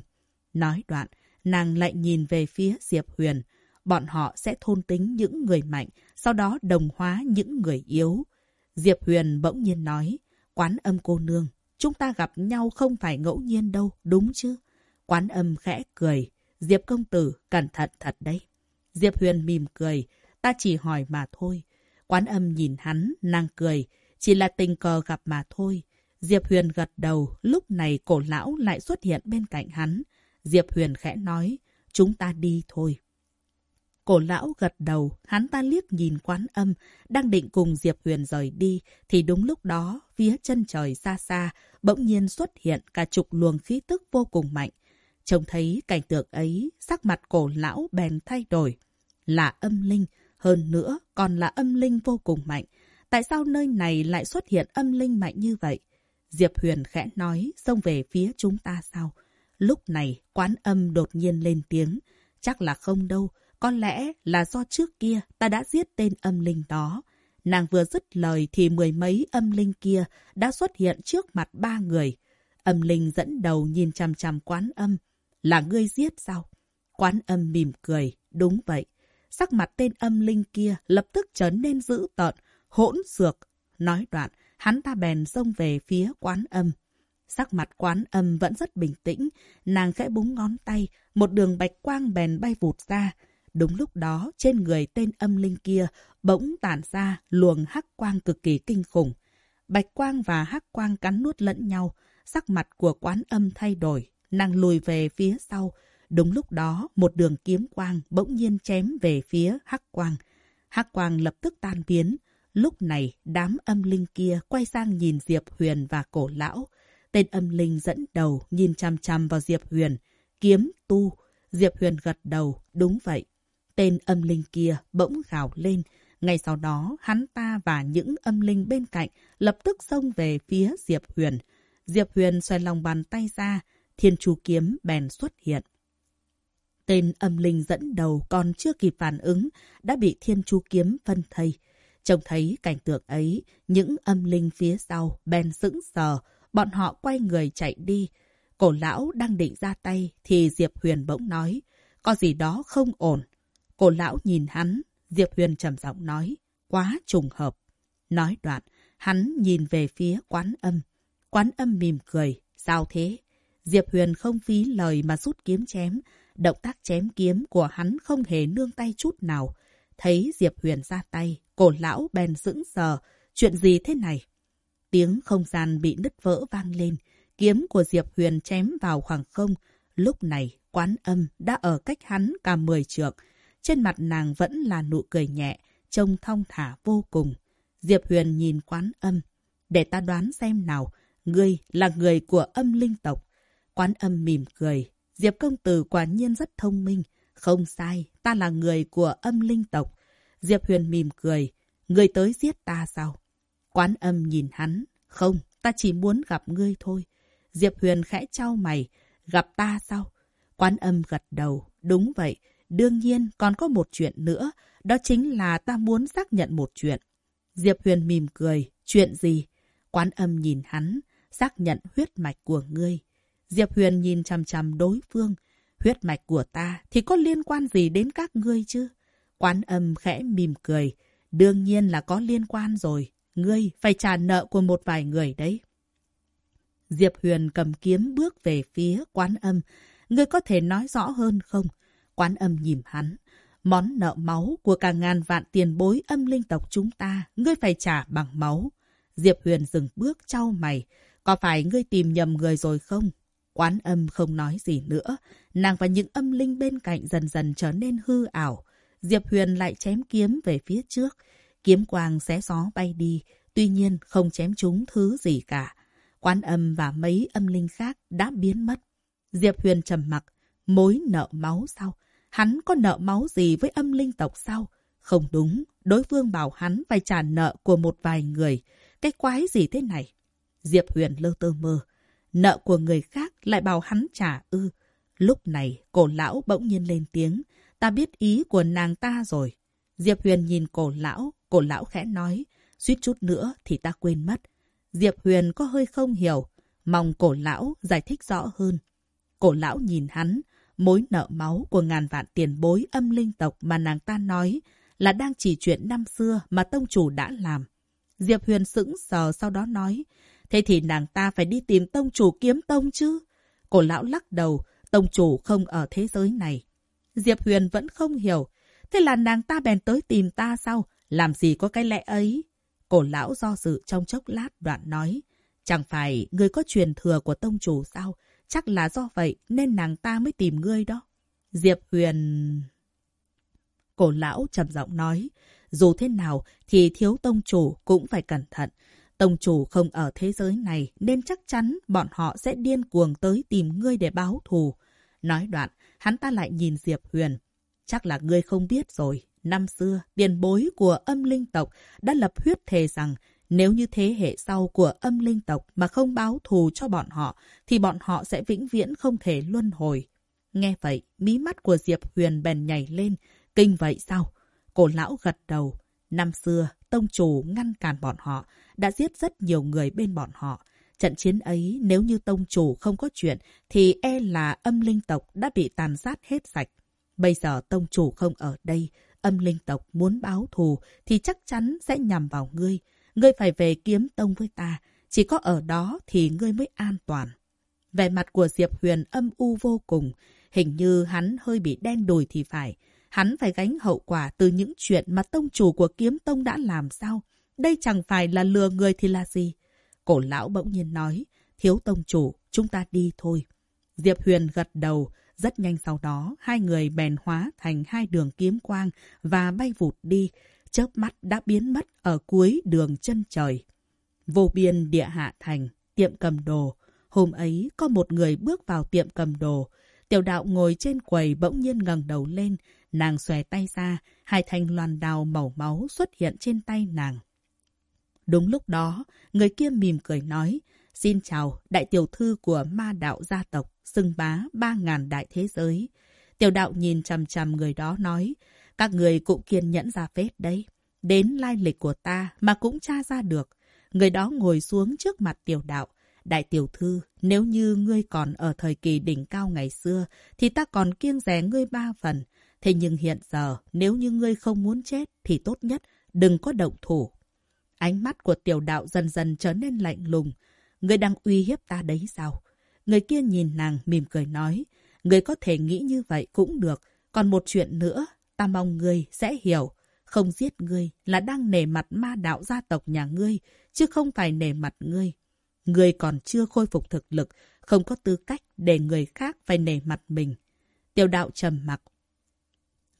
Nói đoạn, nàng lại nhìn về phía Diệp Huyền. Bọn họ sẽ thôn tính những người mạnh, sau đó đồng hóa những người yếu. Diệp Huyền bỗng nhiên nói, quán âm cô nương, chúng ta gặp nhau không phải ngẫu nhiên đâu, đúng chứ? Quán âm khẽ cười, Diệp công tử, cẩn thận thật đấy. Diệp Huyền mỉm cười, ta chỉ hỏi mà thôi. Quán âm nhìn hắn, nàng cười, chỉ là tình cờ gặp mà thôi. Diệp Huyền gật đầu, lúc này cổ lão lại xuất hiện bên cạnh hắn. Diệp Huyền khẽ nói, chúng ta đi thôi. Cổ lão gật đầu, hắn ta liếc nhìn quán âm, đang định cùng Diệp Huyền rời đi, thì đúng lúc đó, phía chân trời xa xa, bỗng nhiên xuất hiện cả chục luồng khí tức vô cùng mạnh. Trông thấy cảnh tượng ấy, sắc mặt cổ lão bèn thay đổi. Là âm linh, hơn nữa còn là âm linh vô cùng mạnh. Tại sao nơi này lại xuất hiện âm linh mạnh như vậy? Diệp Huyền khẽ nói, xông về phía chúng ta sao? Lúc này, quán âm đột nhiên lên tiếng. Chắc là không đâu, có lẽ là do trước kia ta đã giết tên âm linh đó. Nàng vừa dứt lời thì mười mấy âm linh kia đã xuất hiện trước mặt ba người. Âm linh dẫn đầu nhìn chằm chằm quán âm. Là ngươi giết sao? Quán âm mỉm cười. Đúng vậy. Sắc mặt tên âm linh kia lập tức trở nên dữ tợn, hỗn xược. Nói đoạn, hắn ta bèn xông về phía quán âm. Sắc mặt quán âm vẫn rất bình tĩnh, nàng khẽ búng ngón tay, một đường bạch quang bèn bay vụt ra. Đúng lúc đó, trên người tên âm linh kia bỗng tản ra luồng hắc quang cực kỳ kinh khủng. Bạch quang và hắc quang cắn nuốt lẫn nhau, sắc mặt của quán âm thay đổi, nàng lùi về phía sau. Đúng lúc đó, một đường kiếm quang bỗng nhiên chém về phía hắc quang. Hắc quang lập tức tan biến. Lúc này, đám âm linh kia quay sang nhìn Diệp Huyền và cổ lão. Tên âm linh dẫn đầu nhìn chăm chăm vào Diệp Huyền. Kiếm tu. Diệp Huyền gật đầu. Đúng vậy. Tên âm linh kia bỗng gào lên. Ngay sau đó, hắn ta và những âm linh bên cạnh lập tức xông về phía Diệp Huyền. Diệp Huyền xoay lòng bàn tay ra, thiên chu kiếm bèn xuất hiện. Tên âm linh dẫn đầu còn chưa kịp phản ứng, đã bị thiên chu kiếm phân thây. Trông thấy cảnh tượng ấy, những âm linh phía sau bèn sững sờ, bọn họ quay người chạy đi. Cổ lão đang định ra tay thì Diệp Huyền bỗng nói, có gì đó không ổn. Cổ lão nhìn hắn, Diệp Huyền trầm giọng nói, quá trùng hợp. Nói đoạn, hắn nhìn về phía quán âm. Quán âm mỉm cười, sao thế? Diệp Huyền không phí lời mà rút kiếm chém. Động tác chém kiếm của hắn không hề nương tay chút nào. Thấy Diệp Huyền ra tay, cổ lão bèn sững sờ. Chuyện gì thế này? Tiếng không gian bị nứt vỡ vang lên. Kiếm của Diệp Huyền chém vào khoảng không. Lúc này, quán âm đã ở cách hắn cả mười trượng. Trên mặt nàng vẫn là nụ cười nhẹ, trông thong thả vô cùng. Diệp Huyền nhìn quán âm. Để ta đoán xem nào, ngươi là người của âm linh tộc. Quán âm mỉm cười. Diệp công tử quả nhiên rất thông minh. Không sai, ta là người của âm linh tộc. Diệp Huyền mỉm cười. Ngươi tới giết ta sao? Quán âm nhìn hắn. Không, ta chỉ muốn gặp ngươi thôi. Diệp Huyền khẽ trao mày. Gặp ta sao? Quán âm gật đầu. Đúng vậy. Đương nhiên còn có một chuyện nữa. Đó chính là ta muốn xác nhận một chuyện. Diệp Huyền mỉm cười. Chuyện gì? Quán âm nhìn hắn. Xác nhận huyết mạch của ngươi. Diệp Huyền nhìn chằm chằm đối phương. Huyết mạch của ta thì có liên quan gì đến các ngươi chứ? Quán âm khẽ mỉm cười. Đương nhiên là có liên quan rồi. Ngươi phải trả nợ của một vài người đấy. Diệp Huyền cầm kiếm bước về phía quán âm. Ngươi có thể nói rõ hơn không? Quán âm nhìn hắn. Món nợ máu của cả ngàn vạn tiền bối âm linh tộc chúng ta, ngươi phải trả bằng máu. Diệp Huyền dừng bước trao mày. Có phải ngươi tìm nhầm người rồi không? Quán âm không nói gì nữa. Nàng và những âm linh bên cạnh dần dần trở nên hư ảo. Diệp Huyền lại chém kiếm về phía trước. Kiếm quang xé gió bay đi. Tuy nhiên không chém trúng thứ gì cả. Quán âm và mấy âm linh khác đã biến mất. Diệp Huyền trầm mặc. Mối nợ máu sao? Hắn có nợ máu gì với âm linh tộc sao? Không đúng, đối phương bảo hắn phải trả nợ của một vài người. Cái quái gì thế này? Diệp Huyền lơ tơ mơ. Nợ của người khác lại bảo hắn trả ư. Lúc này, cổ lão bỗng nhiên lên tiếng. Ta biết ý của nàng ta rồi. Diệp Huyền nhìn cổ lão, cổ lão khẽ nói. Suýt chút nữa thì ta quên mất. Diệp Huyền có hơi không hiểu. Mong cổ lão giải thích rõ hơn. Cổ lão nhìn hắn, mối nợ máu của ngàn vạn tiền bối âm linh tộc mà nàng ta nói là đang chỉ chuyện năm xưa mà tông chủ đã làm. Diệp Huyền sững sờ sau đó nói, thế thì nàng ta phải đi tìm tông chủ kiếm tông chứ? Cổ lão lắc đầu, tông chủ không ở thế giới này. Diệp Huyền vẫn không hiểu, thế là nàng ta bèn tới tìm ta sao? Làm gì có cái lẽ ấy? Cổ lão do dự trong chốc lát đoạn nói, chẳng phải ngươi có truyền thừa của tông chủ sao? Chắc là do vậy nên nàng ta mới tìm ngươi đó. Diệp Huyền... Cổ lão trầm giọng nói, dù thế nào thì thiếu tông chủ cũng phải cẩn thận. Tông chủ không ở thế giới này nên chắc chắn bọn họ sẽ điên cuồng tới tìm ngươi để báo thù. Nói đoạn, hắn ta lại nhìn Diệp Huyền. Chắc là ngươi không biết rồi. Năm xưa, tiền bối của âm linh tộc đã lập huyết thề rằng nếu như thế hệ sau của âm linh tộc mà không báo thù cho bọn họ, thì bọn họ sẽ vĩnh viễn không thể luân hồi. Nghe vậy, mí mắt của Diệp Huyền bèn nhảy lên. Kinh vậy sao? Cổ lão gật đầu. Năm xưa, tông chủ ngăn cản bọn họ, đã giết rất nhiều người bên bọn họ. Trận chiến ấy, nếu như tông chủ không có chuyện, thì e là âm linh tộc đã bị tàn sát hết sạch. Bây giờ tông chủ không ở đây, âm linh tộc muốn báo thù thì chắc chắn sẽ nhằm vào ngươi. Ngươi phải về kiếm tông với ta. Chỉ có ở đó thì ngươi mới an toàn. Vẻ mặt của Diệp Huyền âm u vô cùng. Hình như hắn hơi bị đen đùi thì phải. Hắn phải gánh hậu quả từ những chuyện mà tông chủ của kiếm tông đã làm sao. Đây chẳng phải là lừa người thì là gì. Cổ lão bỗng nhiên nói. Thiếu tông chủ, chúng ta đi thôi. Diệp Huyền gật đầu. Rất nhanh sau đó, hai người bèn hóa thành hai đường kiếm quang và bay vụt đi chớp mắt đã biến mất ở cuối đường chân trời. Vô biên địa hạ thành, tiệm cầm đồ. Hôm ấy có một người bước vào tiệm cầm đồ. Tiểu đạo ngồi trên quầy bỗng nhiên ngẩng đầu lên. Nàng xòe tay ra, hai thanh loàn đào màu máu xuất hiện trên tay nàng. Đúng lúc đó, người kia mỉm cười nói, Xin chào, đại tiểu thư của ma đạo gia tộc, xưng bá ba ngàn đại thế giới. Tiểu đạo nhìn chằm chằm người đó nói, các người cũng kiên nhẫn ra phết đấy. Đến lai lịch của ta mà cũng tra ra được. Người đó ngồi xuống trước mặt tiểu đạo. Đại tiểu thư, nếu như ngươi còn ở thời kỳ đỉnh cao ngày xưa, thì ta còn kiêng rẻ ngươi ba phần. Thế nhưng hiện giờ, nếu như ngươi không muốn chết, thì tốt nhất đừng có động thủ. Ánh mắt của tiểu đạo dần dần trở nên lạnh lùng. Người đang uy hiếp ta đấy sao? Người kia nhìn nàng mỉm cười nói. Người có thể nghĩ như vậy cũng được. Còn một chuyện nữa, ta mong người sẽ hiểu. Không giết ngươi là đang nể mặt ma đạo gia tộc nhà ngươi, chứ không phải nể mặt ngươi. Ngươi còn chưa khôi phục thực lực, không có tư cách để người khác phải nể mặt mình. Tiểu đạo trầm mặc.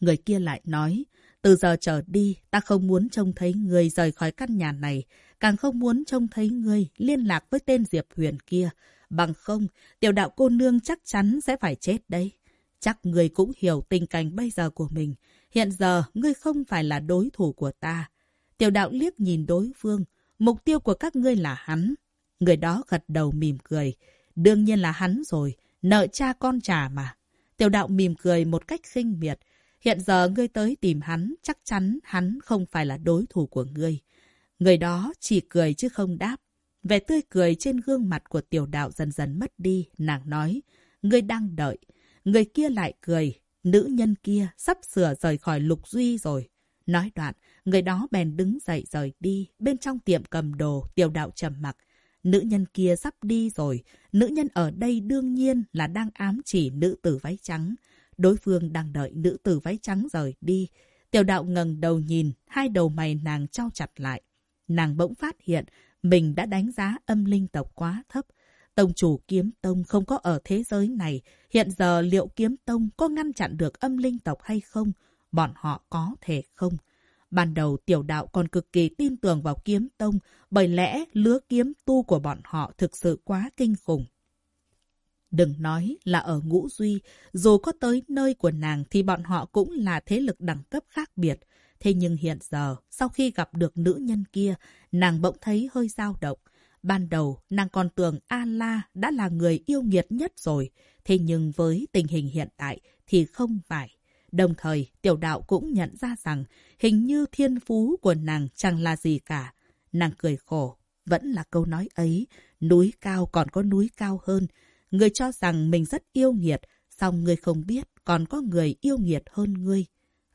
Người kia lại nói, từ giờ trở đi, ta không muốn trông thấy người rời khỏi căn nhà này, càng không muốn trông thấy người liên lạc với tên Diệp Huyền kia. Bằng không, tiểu đạo cô nương chắc chắn sẽ phải chết đấy. Chắc người cũng hiểu tình cảnh bây giờ của mình. Hiện giờ, ngươi không phải là đối thủ của ta. Tiểu đạo liếc nhìn đối phương. Mục tiêu của các ngươi là hắn. Người đó gật đầu mỉm cười. Đương nhiên là hắn rồi. Nợ cha con trả mà. Tiểu đạo mỉm cười một cách khinh miệt. Hiện giờ ngươi tới tìm hắn, chắc chắn hắn không phải là đối thủ của ngươi. Người đó chỉ cười chứ không đáp. Vẻ tươi cười trên gương mặt của tiểu đạo dần dần mất đi, nàng nói. Ngươi đang đợi. Người kia lại cười. Nữ nhân kia sắp sửa rời khỏi lục duy rồi. Nói đoạn, người đó bèn đứng dậy rời đi. Bên trong tiệm cầm đồ, tiểu đạo trầm mặc. Nữ nhân kia sắp đi rồi. Nữ nhân ở đây đương nhiên là đang ám chỉ nữ tử váy trắng. Đối phương đang đợi nữ tử váy trắng rời đi. Tiểu đạo ngẩng đầu nhìn, hai đầu mày nàng trao chặt lại. Nàng bỗng phát hiện mình đã đánh giá âm linh tộc quá thấp. Tông chủ kiếm tông không có ở thế giới này. Hiện giờ liệu kiếm tông có ngăn chặn được âm linh tộc hay không? Bọn họ có thể không? Ban đầu tiểu đạo còn cực kỳ tin tưởng vào kiếm tông bởi lẽ lứa kiếm tu của bọn họ thực sự quá kinh khủng. Đừng nói là ở ngũ duy, dù có tới nơi của nàng thì bọn họ cũng là thế lực đẳng cấp khác biệt. Thế nhưng hiện giờ, sau khi gặp được nữ nhân kia, nàng bỗng thấy hơi dao động. Ban đầu, nàng còn tưởng A-la đã là người yêu nghiệt nhất rồi. Thế nhưng với tình hình hiện tại thì không phải. Đồng thời, tiểu đạo cũng nhận ra rằng hình như thiên phú của nàng chẳng là gì cả. Nàng cười khổ, vẫn là câu nói ấy, núi cao còn có núi cao hơn. Người cho rằng mình rất yêu nghiệt, song người không biết còn có người yêu nghiệt hơn ngươi.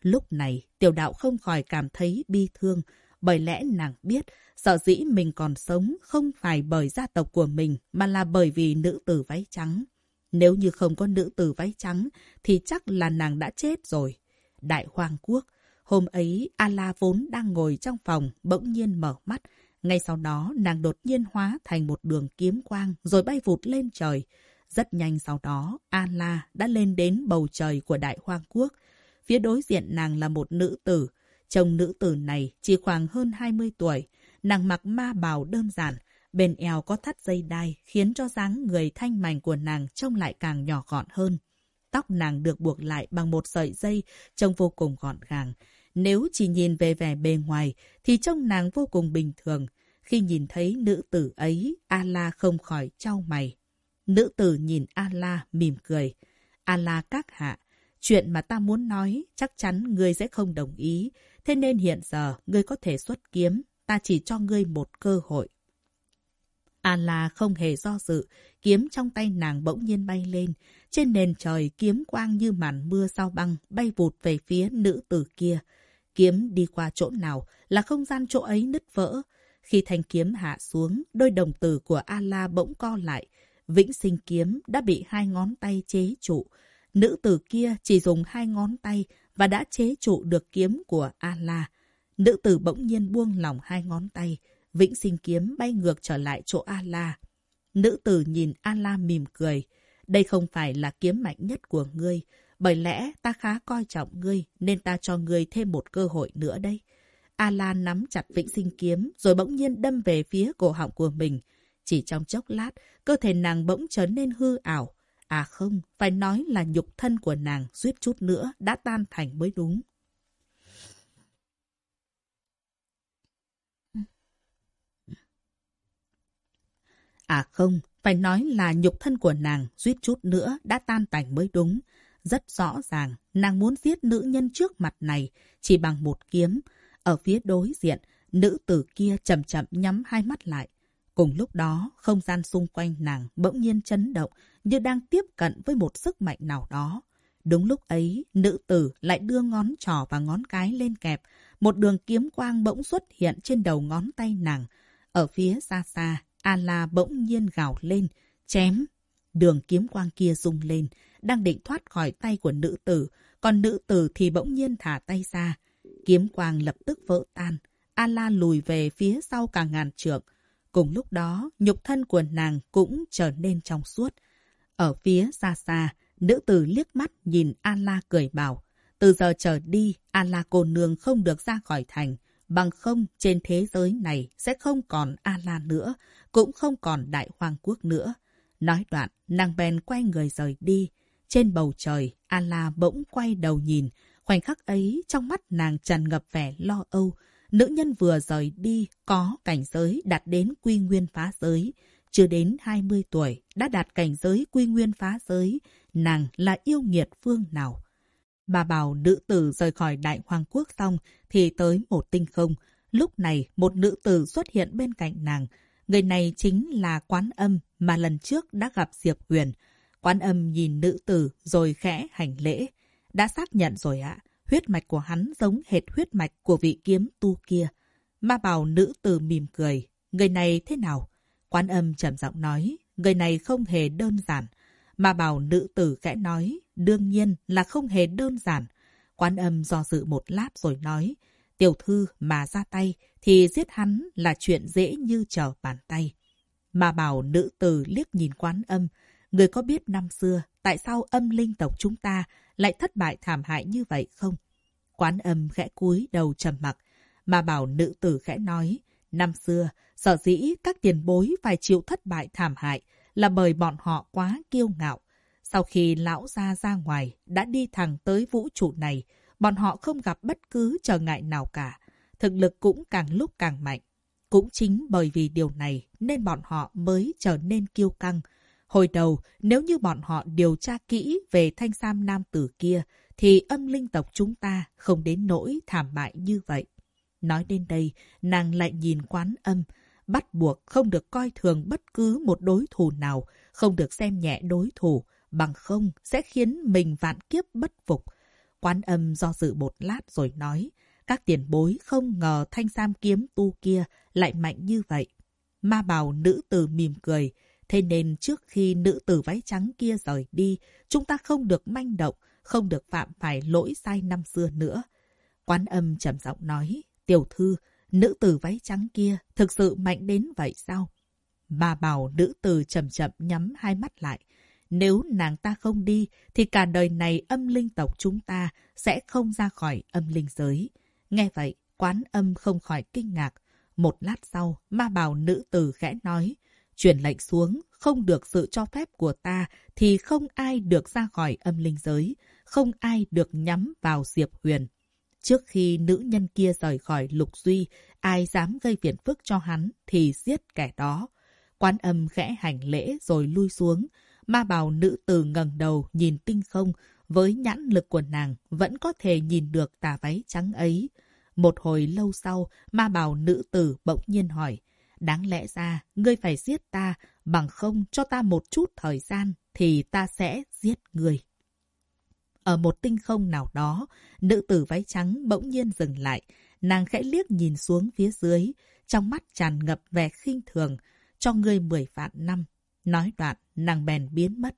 Lúc này, tiểu đạo không khỏi cảm thấy bi thương, bởi lẽ nàng biết, sợ dĩ mình còn sống không phải bởi gia tộc của mình, mà là bởi vì nữ tử váy trắng. Nếu như không có nữ tử váy trắng, thì chắc là nàng đã chết rồi. Đại Hoàng Quốc, hôm ấy A-la vốn đang ngồi trong phòng, bỗng nhiên mở mắt. Ngay sau đó, nàng đột nhiên hóa thành một đường kiếm quang, rồi bay vụt lên trời. Rất nhanh sau đó, A-la đã lên đến bầu trời của Đại Hoang Quốc. Phía đối diện nàng là một nữ tử. Chồng nữ tử này chỉ khoảng hơn 20 tuổi. Nàng mặc ma bào đơn giản, bên eo có thắt dây đai khiến cho dáng người thanh mảnh của nàng trông lại càng nhỏ gọn hơn. Tóc nàng được buộc lại bằng một sợi dây trông vô cùng gọn gàng. Nếu chỉ nhìn về vẻ bề ngoài thì trông nàng vô cùng bình thường. Khi nhìn thấy nữ tử ấy, A-la không khỏi trao mày. Nữ tử nhìn A-la mỉm cười. A-la các hạ, chuyện mà ta muốn nói chắc chắn ngươi sẽ không đồng ý. Thế nên hiện giờ ngươi có thể xuất kiếm, ta chỉ cho ngươi một cơ hội. A-la không hề do dự, kiếm trong tay nàng bỗng nhiên bay lên. Trên nền trời kiếm quang như màn mưa sao băng bay vụt về phía nữ tử kia. Kiếm đi qua chỗ nào là không gian chỗ ấy nứt vỡ. Khi thanh kiếm hạ xuống, đôi đồng tử của A-la bỗng co lại. Vĩnh sinh kiếm đã bị hai ngón tay chế trụ. Nữ tử kia chỉ dùng hai ngón tay và đã chế trụ được kiếm của A-la. Nữ tử bỗng nhiên buông lỏng hai ngón tay. Vĩnh sinh kiếm bay ngược trở lại chỗ A-la. Nữ tử nhìn A-la mỉm cười. Đây không phải là kiếm mạnh nhất của ngươi. Bởi lẽ ta khá coi trọng ngươi nên ta cho ngươi thêm một cơ hội nữa đây. A-la nắm chặt vĩnh sinh kiếm rồi bỗng nhiên đâm về phía cổ họng của mình. Chỉ trong chốc lát, cơ thể nàng bỗng trở nên hư ảo. À không, phải nói là nhục thân của nàng suýt chút nữa đã tan thành mới đúng. À không, phải nói là nhục thân của nàng suýt chút nữa đã tan tành mới đúng. Rất rõ ràng, nàng muốn giết nữ nhân trước mặt này chỉ bằng một kiếm. Ở phía đối diện, nữ tử kia chậm chậm nhắm hai mắt lại. Cùng lúc đó, không gian xung quanh nàng bỗng nhiên chấn động như đang tiếp cận với một sức mạnh nào đó. Đúng lúc ấy, nữ tử lại đưa ngón trỏ và ngón cái lên kẹp. Một đường kiếm quang bỗng xuất hiện trên đầu ngón tay nàng. Ở phía xa xa, A-la bỗng nhiên gào lên, chém. Đường kiếm quang kia rung lên, đang định thoát khỏi tay của nữ tử, còn nữ tử thì bỗng nhiên thả tay ra. Kiếm quang lập tức vỡ tan. A-la lùi về phía sau cả ngàn trượng. Cùng lúc đó, nhục thân của nàng cũng trở nên trong suốt. Ở phía xa xa, nữ tử liếc mắt nhìn A-la cười bảo. Từ giờ trở đi, A-la cô nương không được ra khỏi thành. Bằng không, trên thế giới này sẽ không còn A-la nữa, cũng không còn Đại Hoàng Quốc nữa. Nói đoạn, nàng bèn quay người rời đi. Trên bầu trời, A-la bỗng quay đầu nhìn. Khoảnh khắc ấy, trong mắt nàng tràn ngập vẻ lo âu. Nữ nhân vừa rời đi, có cảnh giới đạt đến quy nguyên phá giới. Chưa đến 20 tuổi, đã đạt cảnh giới quy nguyên phá giới. Nàng là yêu nghiệt phương nào? Bà bảo nữ tử rời khỏi đại hoàng quốc xong thì tới một tinh không. Lúc này, một nữ tử xuất hiện bên cạnh nàng. Người này chính là quán âm mà lần trước đã gặp Diệp Huyền. Quán âm nhìn nữ tử rồi khẽ hành lễ. Đã xác nhận rồi ạ. Huyết mạch của hắn giống hệt huyết mạch của vị kiếm tu kia. Ma bào nữ tử mỉm cười. Người này thế nào? Quán âm trầm giọng nói. Người này không hề đơn giản. Ma bào nữ tử khẽ nói. Đương nhiên là không hề đơn giản. Quán âm do dự một lát rồi nói. Tiểu thư mà ra tay thì giết hắn là chuyện dễ như trở bàn tay. Ma bào nữ tử liếc nhìn quán âm. Người có biết năm xưa tại sao âm linh tộc chúng ta lại thất bại thảm hại như vậy không? Quán âm khẽ cúi đầu trầm mặc, mà bảo nữ tử khẽ nói, năm xưa, sở dĩ các tiền bối phải chịu thất bại thảm hại là bởi bọn họ quá kiêu ngạo. Sau khi lão ra ra ngoài, đã đi thẳng tới vũ trụ này, bọn họ không gặp bất cứ trở ngại nào cả. Thực lực cũng càng lúc càng mạnh. Cũng chính bởi vì điều này nên bọn họ mới trở nên kiêu căng. Hồi đầu, nếu như bọn họ điều tra kỹ về thanh sam nam tử kia, thì âm linh tộc chúng ta không đến nỗi thảm bại như vậy. Nói đến đây, nàng lại nhìn quán âm, bắt buộc không được coi thường bất cứ một đối thủ nào, không được xem nhẹ đối thủ, bằng không sẽ khiến mình vạn kiếp bất phục. Quán âm do dự một lát rồi nói, các tiền bối không ngờ thanh sam kiếm tu kia lại mạnh như vậy. Ma bào nữ tử mỉm cười, thế nên trước khi nữ tử váy trắng kia rời đi, chúng ta không được manh động, không được phạm phải lỗi sai năm xưa nữa. Quán âm trầm giọng nói, tiểu thư, nữ tử váy trắng kia thực sự mạnh đến vậy sao? Ma bảo nữ tử chậm chậm nhắm hai mắt lại. Nếu nàng ta không đi, thì cả đời này âm linh tộc chúng ta sẽ không ra khỏi âm linh giới. Nghe vậy, quán âm không khỏi kinh ngạc. Một lát sau, ma bào nữ tử khẽ nói, truyền lệnh xuống, không được sự cho phép của ta thì không ai được ra khỏi âm linh giới, không ai được nhắm vào Diệp Huyền. Trước khi nữ nhân kia rời khỏi lục duy, ai dám gây phiền phức cho hắn thì giết kẻ đó. Quán âm khẽ hành lễ rồi lui xuống. Ma bào nữ tử ngẩng đầu nhìn tinh không, với nhãn lực của nàng vẫn có thể nhìn được tà váy trắng ấy. Một hồi lâu sau, ma bào nữ tử bỗng nhiên hỏi, đáng lẽ ra ngươi phải giết ta, bằng không cho ta một chút thời gian thì ta sẽ giết ngươi. Ở một tinh không nào đó, nữ tử váy trắng bỗng nhiên dừng lại, nàng khẽ liếc nhìn xuống phía dưới, trong mắt tràn ngập vẻ khinh thường, cho ngươi mười vạn năm. Nói đoạn, nàng bèn biến mất.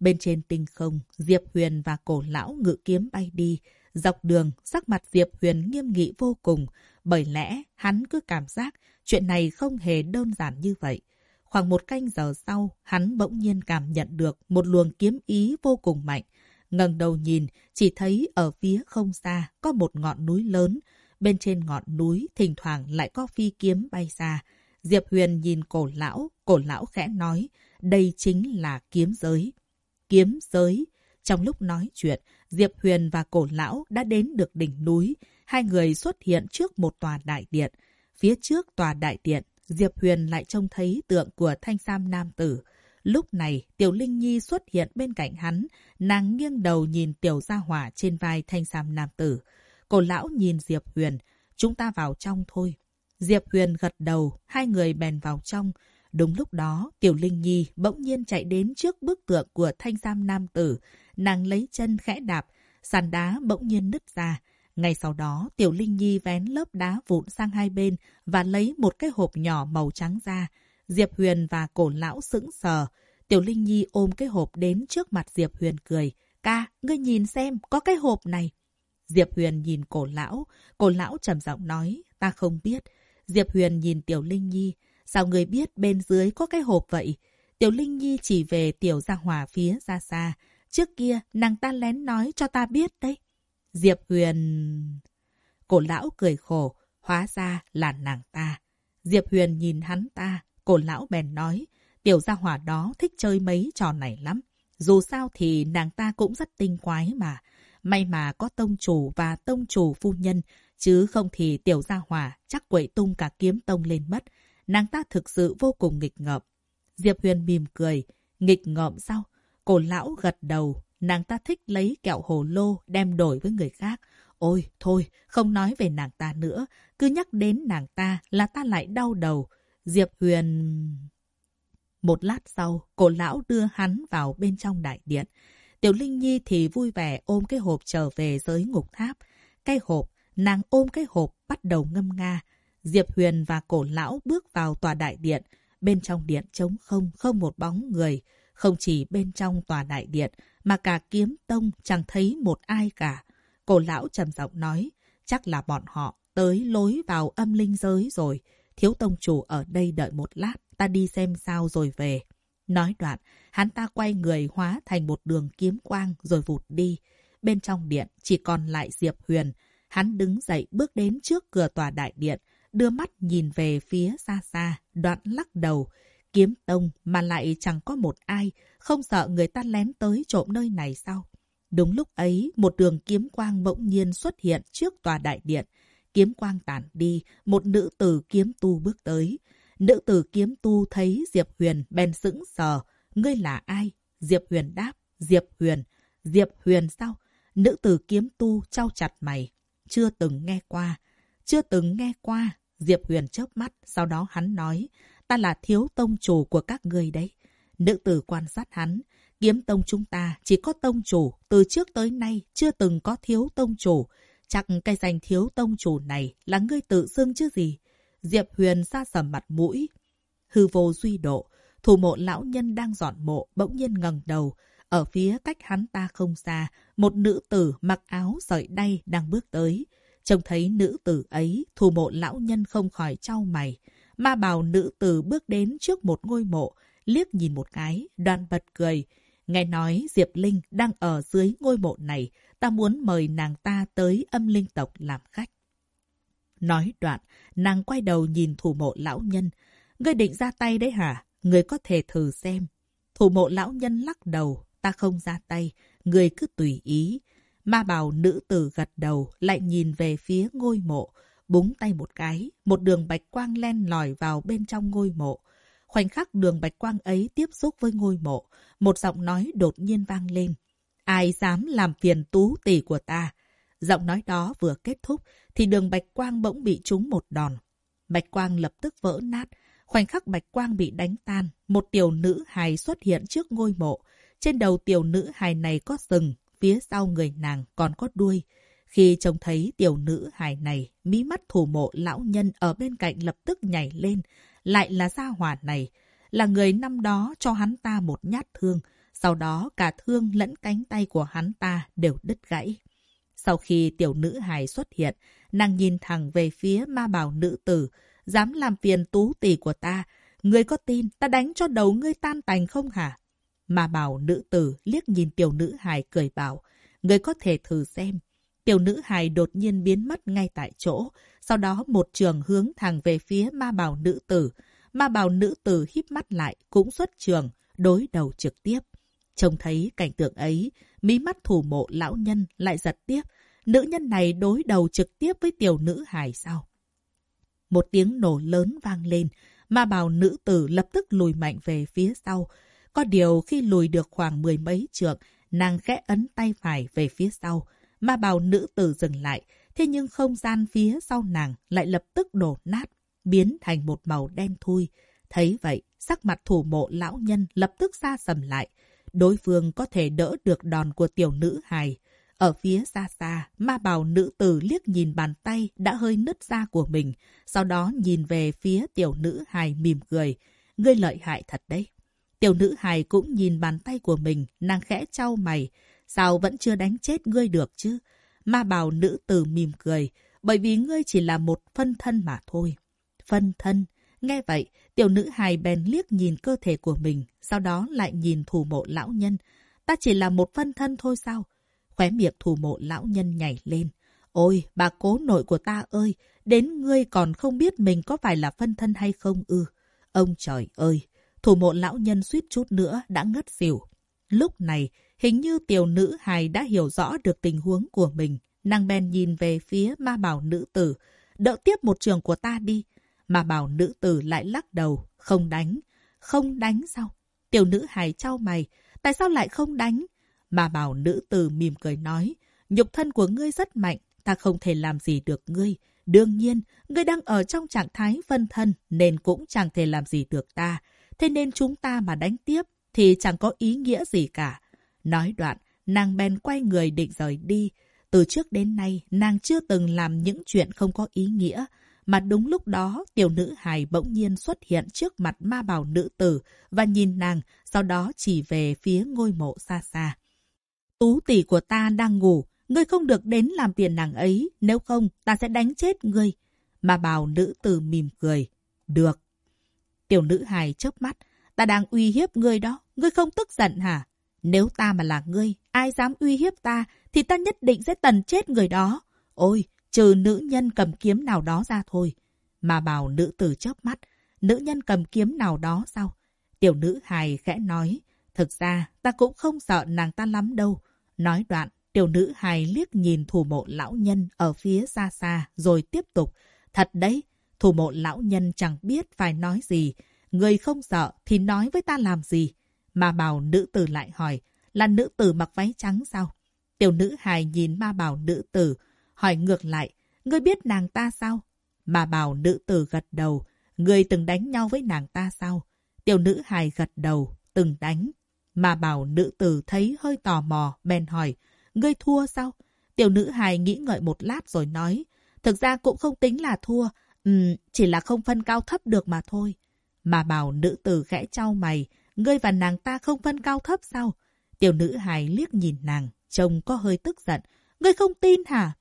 Bên trên tinh không, Diệp Huyền và cổ lão ngự kiếm bay đi. Dọc đường, sắc mặt Diệp Huyền nghiêm nghị vô cùng, bởi lẽ hắn cứ cảm giác chuyện này không hề đơn giản như vậy. Khoảng một canh giờ sau, hắn bỗng nhiên cảm nhận được một luồng kiếm ý vô cùng mạnh. ngẩng đầu nhìn, chỉ thấy ở phía không xa có một ngọn núi lớn. Bên trên ngọn núi thỉnh thoảng lại có phi kiếm bay xa. Diệp Huyền nhìn cổ lão, cổ lão khẽ nói, đây chính là kiếm giới. Kiếm giới. Trong lúc nói chuyện, Diệp Huyền và cổ lão đã đến được đỉnh núi. Hai người xuất hiện trước một tòa đại điện. Phía trước tòa đại điện, Diệp Huyền lại trông thấy tượng của thanh sam nam tử. Lúc này, Tiểu Linh Nhi xuất hiện bên cạnh hắn, nàng nghiêng đầu nhìn Tiểu Gia Hỏa trên vai thanh sam nam tử. Cổ lão nhìn Diệp Huyền, chúng ta vào trong thôi. Diệp Huyền gật đầu, hai người bèn vào trong. Đúng lúc đó, Tiểu Linh Nhi bỗng nhiên chạy đến trước bức tượng của thanh sam nam tử. Nàng lấy chân khẽ đạp, sàn đá bỗng nhiên nứt ra. Ngay sau đó, Tiểu Linh Nhi vén lớp đá vụn sang hai bên và lấy một cái hộp nhỏ màu trắng ra. Diệp Huyền và cổ lão sững sờ. Tiểu Linh Nhi ôm cái hộp đến trước mặt Diệp Huyền cười. Ca, ngươi nhìn xem, có cái hộp này. Diệp Huyền nhìn cổ lão. Cổ lão trầm giọng nói, ta không biết. Diệp Huyền nhìn Tiểu Linh Nhi. Sao người biết bên dưới có cái hộp vậy? Tiểu Linh Nhi chỉ về Tiểu Gia Hòa phía xa xa. Trước kia, nàng ta lén nói cho ta biết đấy. Diệp Huyền... Cổ lão cười khổ, hóa ra là nàng ta. Diệp Huyền nhìn hắn ta, cổ lão bèn nói, tiểu gia hỏa đó thích chơi mấy trò này lắm. Dù sao thì nàng ta cũng rất tinh quái mà. May mà có tông chủ và tông chủ phu nhân, chứ không thì tiểu gia hỏa chắc quậy tung cả kiếm tông lên mất. Nàng ta thực sự vô cùng nghịch ngợm. Diệp Huyền mỉm cười, nghịch ngợm sao? Cổ lão gật đầu, Nàng ta thích lấy kẹo hồ lô đem đổi với người khác. Ôi, thôi, không nói về nàng ta nữa. Cứ nhắc đến nàng ta là ta lại đau đầu. Diệp Huyền... Một lát sau, cổ lão đưa hắn vào bên trong đại điện. Tiểu Linh Nhi thì vui vẻ ôm cái hộp trở về giới ngục tháp. Cái hộp, nàng ôm cái hộp bắt đầu ngâm nga. Diệp Huyền và cổ lão bước vào tòa đại điện. Bên trong điện trống không, không một bóng người. Không chỉ bên trong tòa đại điện, mà cả kiếm tông chẳng thấy một ai cả. Cổ lão trầm giọng nói, chắc là bọn họ tới lối vào âm linh giới rồi. Thiếu tông chủ ở đây đợi một lát, ta đi xem sao rồi về. Nói đoạn, hắn ta quay người hóa thành một đường kiếm quang rồi vụt đi. Bên trong điện chỉ còn lại Diệp Huyền. Hắn đứng dậy bước đến trước cửa tòa đại điện, đưa mắt nhìn về phía xa xa, đoạn lắc đầu. Kiếm tông mà lại chẳng có một ai, không sợ người ta lén tới trộm nơi này sao? Đúng lúc ấy, một đường kiếm quang bỗng nhiên xuất hiện trước tòa đại điện. Kiếm quang tản đi, một nữ tử kiếm tu bước tới. Nữ tử kiếm tu thấy Diệp Huyền bèn sững sờ. Ngươi là ai? Diệp Huyền đáp. Diệp Huyền. Diệp Huyền sao? Nữ tử kiếm tu trao chặt mày. Chưa từng nghe qua. Chưa từng nghe qua. Diệp Huyền chớp mắt, sau đó hắn nói. Ta là thiếu tông chủ của các người đấy. Nữ tử quan sát hắn. Kiếm tông chúng ta chỉ có tông chủ, từ trước tới nay chưa từng có thiếu tông chủ. Chắc cái danh thiếu tông chủ này là ngươi tự xưng chứ gì? Diệp Huyền xa sầm mặt mũi. Hư vô duy độ, thủ mộ lão nhân đang dọn mộ, bỗng nhiên ngẩng đầu. Ở phía cách hắn ta không xa, một nữ tử mặc áo sợi đay đang bước tới. Trông thấy nữ tử ấy, thủ mộ lão nhân không khỏi trao mày. Ma bào nữ tử bước đến trước một ngôi mộ, liếc nhìn một cái, đoàn bật cười. Nghe nói Diệp Linh đang ở dưới ngôi mộ này, ta muốn mời nàng ta tới âm linh tộc làm khách. Nói đoạn, nàng quay đầu nhìn thủ mộ lão nhân. Ngươi định ra tay đấy hả? Ngươi có thể thử xem. Thủ mộ lão nhân lắc đầu, ta không ra tay, ngươi cứ tùy ý. Ma bào nữ tử gật đầu, lại nhìn về phía ngôi mộ, búng tay một cái, một đường bạch quang len lỏi vào bên trong ngôi mộ. Khoảnh khắc đường bạch quang ấy tiếp xúc với ngôi mộ, một giọng nói đột nhiên vang lên. Ai dám làm phiền tú tỷ của ta? Giọng nói đó vừa kết thúc, thì đường bạch quang bỗng bị trúng một đòn. Bạch quang lập tức vỡ nát. Khoảnh khắc bạch quang bị đánh tan, một tiểu nữ hài xuất hiện trước ngôi mộ. Trên đầu tiểu nữ hài này có sừng, phía sau người nàng còn có đuôi. Khi trông thấy tiểu nữ hài này, mí mắt thủ mộ lão nhân ở bên cạnh lập tức nhảy lên. Lại là gia hỏa này, là người năm đó cho hắn ta một nhát thương. Sau đó cả thương lẫn cánh tay của hắn ta đều đứt gãy. Sau khi tiểu nữ hài xuất hiện, nàng nhìn thẳng về phía ma bảo nữ tử, dám làm phiền tú tỷ của ta. Ngươi có tin ta đánh cho đầu ngươi tan tành không hả? Ma bảo nữ tử liếc nhìn tiểu nữ hài cười bảo, ngươi có thể thử xem. Tiểu nữ hài đột nhiên biến mất ngay tại chỗ, sau đó một trường hướng thẳng về phía ma bào nữ tử. Ma bào nữ tử híp mắt lại, cũng xuất trường, đối đầu trực tiếp. Trông thấy cảnh tượng ấy, mí mắt thủ mộ lão nhân lại giật tiếp. Nữ nhân này đối đầu trực tiếp với tiểu nữ hài sao? Một tiếng nổ lớn vang lên, ma bào nữ tử lập tức lùi mạnh về phía sau. Có điều khi lùi được khoảng mười mấy trượng, nàng khẽ ấn tay phải về phía sau. Ma bào nữ tử dừng lại, thế nhưng không gian phía sau nàng lại lập tức đổ nát, biến thành một màu đen thui. Thấy vậy, sắc mặt thủ mộ lão nhân lập tức xa sầm lại. Đối phương có thể đỡ được đòn của tiểu nữ hài. Ở phía xa xa, ma bào nữ tử liếc nhìn bàn tay đã hơi nứt ra của mình, sau đó nhìn về phía tiểu nữ hài mỉm cười. Ngươi lợi hại thật đấy. Tiểu nữ hài cũng nhìn bàn tay của mình, nàng khẽ trao mày. Sao vẫn chưa đánh chết ngươi được chứ? Ma bào nữ tử mỉm cười, bởi vì ngươi chỉ là một phân thân mà thôi. Phân thân? Nghe vậy, tiểu nữ hài bèn liếc nhìn cơ thể của mình, sau đó lại nhìn thủ mộ lão nhân. Ta chỉ là một phân thân thôi sao? Khóe miệng thủ mộ lão nhân nhảy lên. Ôi, bà cố nội của ta ơi, đến ngươi còn không biết mình có phải là phân thân hay không ư. Ông trời ơi, thủ mộ lão nhân suýt chút nữa đã ngất xỉu. Lúc này, hình như tiểu nữ hài đã hiểu rõ được tình huống của mình. Nàng bèn nhìn về phía ma bảo nữ tử. Đỡ tiếp một trường của ta đi. Ma bảo nữ tử lại lắc đầu. Không đánh. Không đánh sao? Tiểu nữ hài trao mày. Tại sao lại không đánh? Mà bảo nữ tử mỉm cười nói, nhục thân của ngươi rất mạnh, ta không thể làm gì được ngươi. Đương nhiên, ngươi đang ở trong trạng thái phân thân nên cũng chẳng thể làm gì được ta. Thế nên chúng ta mà đánh tiếp thì chẳng có ý nghĩa gì cả. Nói đoạn, nàng bèn quay người định rời đi. Từ trước đến nay, nàng chưa từng làm những chuyện không có ý nghĩa. Mà đúng lúc đó, tiểu nữ hài bỗng nhiên xuất hiện trước mặt ma bảo nữ tử và nhìn nàng, sau đó chỉ về phía ngôi mộ xa xa. Tú tỷ của ta đang ngủ, ngươi không được đến làm phiền nàng ấy, nếu không ta sẽ đánh chết ngươi. ma bảo nữ tử mỉm cười. Được. Tiểu nữ hài chớp mắt, ta đang uy hiếp ngươi đó, ngươi không tức giận hả? Nếu ta mà là ngươi, ai dám uy hiếp ta, thì ta nhất định sẽ tần chết người đó. Ôi, trừ nữ nhân cầm kiếm nào đó ra thôi. Mà bảo nữ tử chớp mắt, nữ nhân cầm kiếm nào đó sao? Tiểu nữ hài khẽ nói, thực ra ta cũng không sợ nàng ta lắm đâu. Nói đoạn, tiểu nữ hài liếc nhìn thủ mộ lão nhân ở phía xa xa rồi tiếp tục. Thật đấy, thủ mộ lão nhân chẳng biết phải nói gì. Người không sợ thì nói với ta làm gì? Ma bào nữ tử lại hỏi, là nữ tử mặc váy trắng sao? Tiểu nữ hài nhìn ma bào nữ tử, hỏi ngược lại, ngươi biết nàng ta sao? Ma bào nữ tử gật đầu, ngươi từng đánh nhau với nàng ta sao? Tiểu nữ hài gật đầu, từng đánh. Ma bào nữ tử thấy hơi tò mò, bèn hỏi, ngươi thua sao? Tiểu nữ hài nghĩ ngợi một lát rồi nói, thực ra cũng không tính là thua, um, chỉ là không phân cao thấp được mà thôi. Ma bảo nữ tử khẽ trao mày, ngươi và nàng ta không phân cao thấp sao? Tiểu nữ hài liếc nhìn nàng, trông có hơi tức giận. Ngươi không tin hả?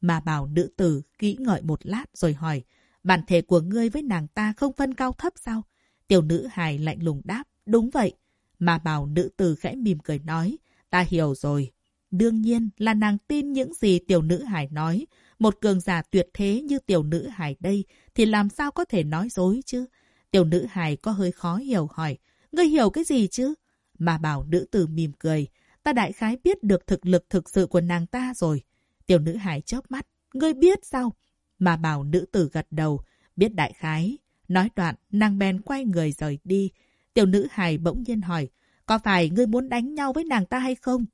Mà bảo nữ tử kỹ ngợi một lát rồi hỏi. Bản thể của ngươi với nàng ta không phân cao thấp sao? Tiểu nữ hài lạnh lùng đáp. Đúng vậy. Mà bảo nữ tử khẽ mỉm cười nói. Ta hiểu rồi. Đương nhiên là nàng tin những gì tiểu nữ hài nói. Một cường giả tuyệt thế như tiểu nữ hài đây thì làm sao có thể nói dối chứ? Tiểu nữ hài có hơi khó hiểu hỏi. Ngươi hiểu cái gì chứ? Mà bảo nữ tử mỉm cười. Ta đại khái biết được thực lực thực sự của nàng ta rồi. Tiểu nữ hải chớp mắt. Ngươi biết sao? Mà bảo nữ tử gật đầu. Biết đại khái. Nói đoạn, nàng bèn quay người rời đi. Tiểu nữ hài bỗng nhiên hỏi. Có phải ngươi muốn đánh nhau với nàng ta hay không?